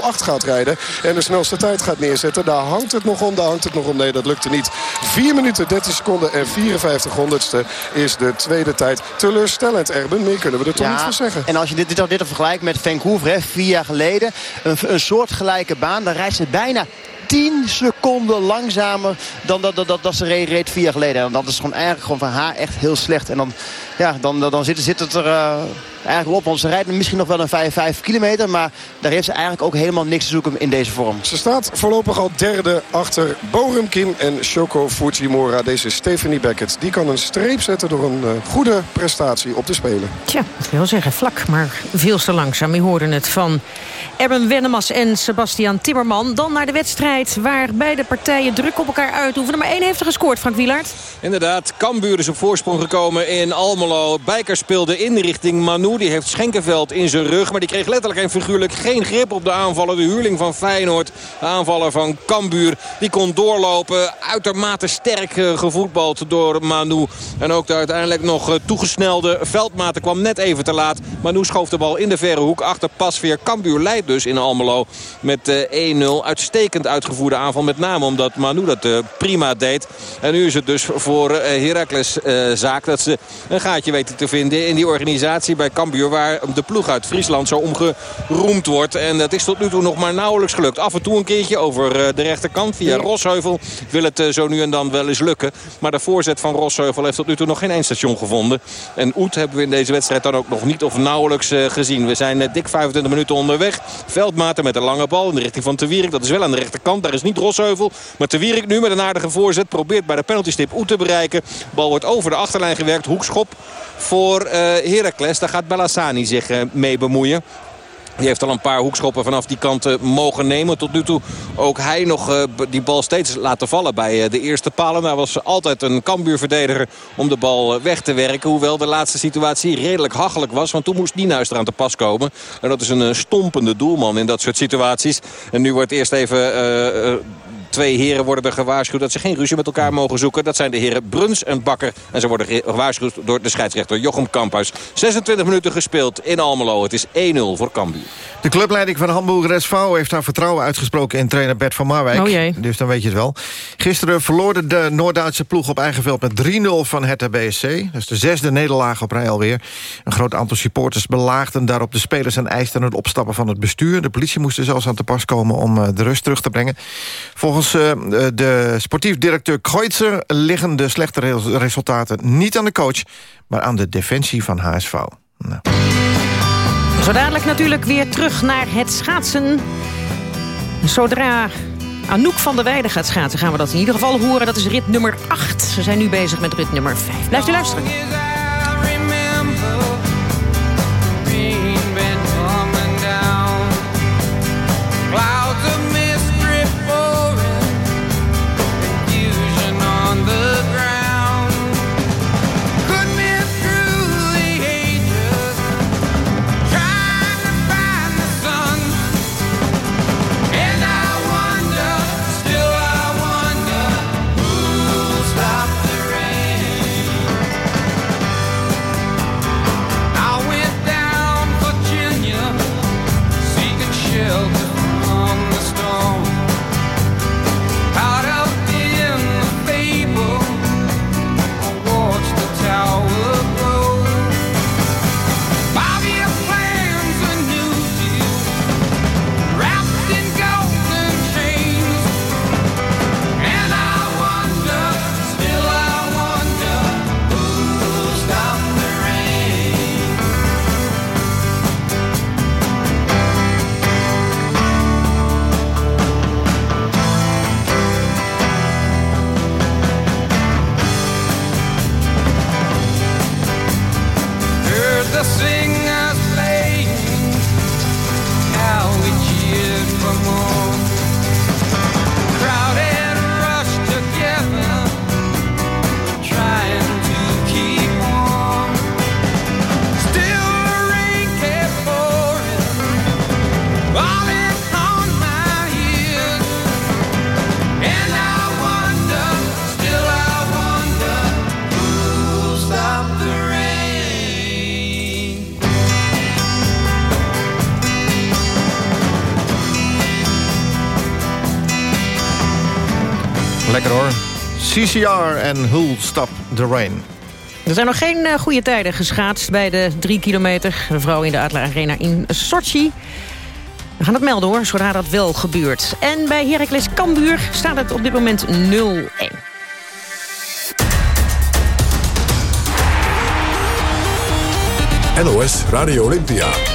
gaat rijden. En de snelste tijd gaat neerzetten. Daar hangt het nog om, daar hangt het nog om. Nee, dat lukte niet. 4 minuten 13 seconden en 54 honderdste is de tweede tijd. Teleurstellend, Erben. Meer kunnen we er toch niet van zeggen. En als je dit, dit, dit vergelijkt met Vancouver, hè, vier jaar geleden. Een, een soortgelijke baan. Dan rijdt ze bijna 10 seconden langzamer dan dat, dat, dat, dat ze reed, reed vier jaar geleden. En dat is gewoon eigenlijk gewoon van haar echt heel slecht. En dan, ja, dan, dan zit, zit het er uh, eigenlijk op. Want ze rijdt misschien nog wel een 5, 5 kilometer. Maar daar heeft ze eigenlijk ook helemaal niks te zoeken in deze vorm. Ze staat voorlopig al derde achter Borum Kim en Shoko Fujimura. Deze Stephanie Beckett. Die kan een streep zetten door een uh, goede prestatie op te spelen. Tja, ik wil zeggen vlak, maar veel te langzaam. U hoorde het van Erben Wennemars en Sebastian Timmerman. Dan naar de wedstrijd waar beide partijen druk op elkaar uitoefenen. Maar één heeft er gescoord, Frank Wielaert. Inderdaad, Cambuur is op voorsprong gekomen in Almelo. Bijker speelde in richting Manu. Die heeft Schenkenveld in zijn rug. Maar die kreeg letterlijk en figuurlijk geen grip op de aanvallen. De huurling van Feyenoord, de aanvaller van Cambuur. Die kon doorlopen. Uitermate sterk eh, gevoetbald door Manu. En ook de uiteindelijk nog eh, toegesnelde Veldmaten kwam net even te laat. Manu schoof de bal in de verre hoek achter Pasveer. Cambuur leidt dus in Almelo met 1-0. Eh, Uitstekend uitgevoerde aanval. Met name omdat Manu dat prima deed. En nu is het dus voor Heracles zaak dat ze een gaatje weten te vinden in die organisatie bij Cambuur. Waar de ploeg uit Friesland zo omgeroemd wordt. En dat is tot nu toe nog maar nauwelijks gelukt. Af en toe een keertje over de rechterkant via Rosheuvel. Wil het zo nu en dan wel eens lukken. Maar de voorzet van Rosheuvel heeft tot nu toe nog geen eindstation gevonden. En Oet hebben we in deze wedstrijd dan ook nog niet of nauwelijks gezien. We zijn dik 25 minuten onderweg. Veldmaten met een lange bal in de richting van Te Wierik. Dat is wel aan de rechterkant. Daar is niet Rosheuvel. Maar Te Wierik nu met een aardige voorzet. Probeert bij de penaltystip Oet te bereiken. Bal wordt over de achterlijn gewerkt. Hoekschop voor uh, Heracles. Daar gaat Bellassani zich uh, mee bemoeien. Die heeft al een paar hoekschoppen vanaf die kant uh, mogen nemen. Tot nu toe ook hij nog uh, die bal steeds laten vallen bij de eerste palen. Daar was altijd een kambuurverdediger om de bal weg te werken. Hoewel de laatste situatie redelijk hachelijk was. Want toen moest Nienhuis eraan te pas komen. En dat is een stompende doelman in dat soort situaties. En nu wordt eerst even twee heren worden er gewaarschuwd dat ze geen ruzie met elkaar mogen zoeken. Dat zijn de heren Bruns en Bakker. En ze worden gewaarschuwd door de scheidsrechter Jochem Kamphuis. 26 minuten gespeeld in Almelo. Het is 1-0 voor Cambuur. De clubleiding van Hamburger SV heeft haar vertrouwen uitgesproken... in trainer Bert van Marwijk. Oh jee. Dus dan weet je het wel. Gisteren verloor de Noord-Duitse ploeg op eigen veld met 3-0 van Hertha BSC. Dat is de zesde nederlaag op rij alweer. Een groot aantal supporters belaagden daarop de spelers... en eisten het opstappen van het bestuur. De politie moest er zelfs aan te pas komen om de rust terug te brengen. Volgens Volgens de sportief directeur Kreutzer liggen de slechte resultaten niet aan de coach... maar aan de defensie van HSV. Nou. Zo dadelijk natuurlijk weer terug naar het schaatsen. Zodra Anouk van der Weijden gaat schaatsen... gaan we dat in ieder geval horen. Dat is rit nummer 8. Ze zijn nu bezig met rit nummer 5. Blijft u luisteren. CCR en Who'll Stop the Rain. Er zijn nog geen uh, goede tijden geschaatst bij de drie kilometer. De vrouw in de Adler Arena in Sochi. We gaan het melden hoor, zodra dat wel gebeurt. En bij Heracles Cambuur staat het op dit moment 0-1. NOS Radio Olympia.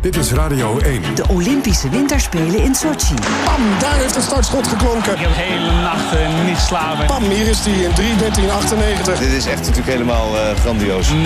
Dit is Radio 1. De Olympische Winterspelen in Sochi. Pam, daar heeft het startschot geklonken. Ik heb de hele nacht uh, niet slapen. Pam, hier is hij in 3.13.98. Dit is echt natuurlijk helemaal uh, grandioos. 9-2, 9-2, 9-2,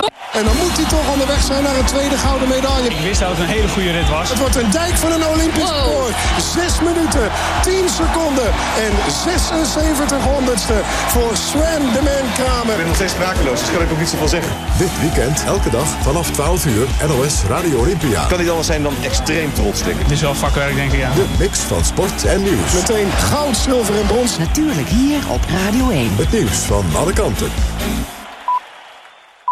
9-2. En dan moet hij toch onderweg zijn naar een tweede gouden medaille. Ik wist dat het een hele goede rit was. Het wordt een dijk van een Olympisch record. Wow. 6 minuten, 10 seconden en 76 honderdste voor Sven de Man Kramer. Ik ben nog steeds sprakeloos, dus kan ik ook niet zoveel zeggen. Dit weekend, elke dag vanaf 12 uur, NOS Radio Olympia. Kan niet anders zijn dan extreem trots, denk ik. Het is wel vakwerk, denk ik, ja. De mix van sport en nieuws. Meteen goud, zilver en brons. Natuurlijk hier op Radio 1. Het nieuws van alle kanten.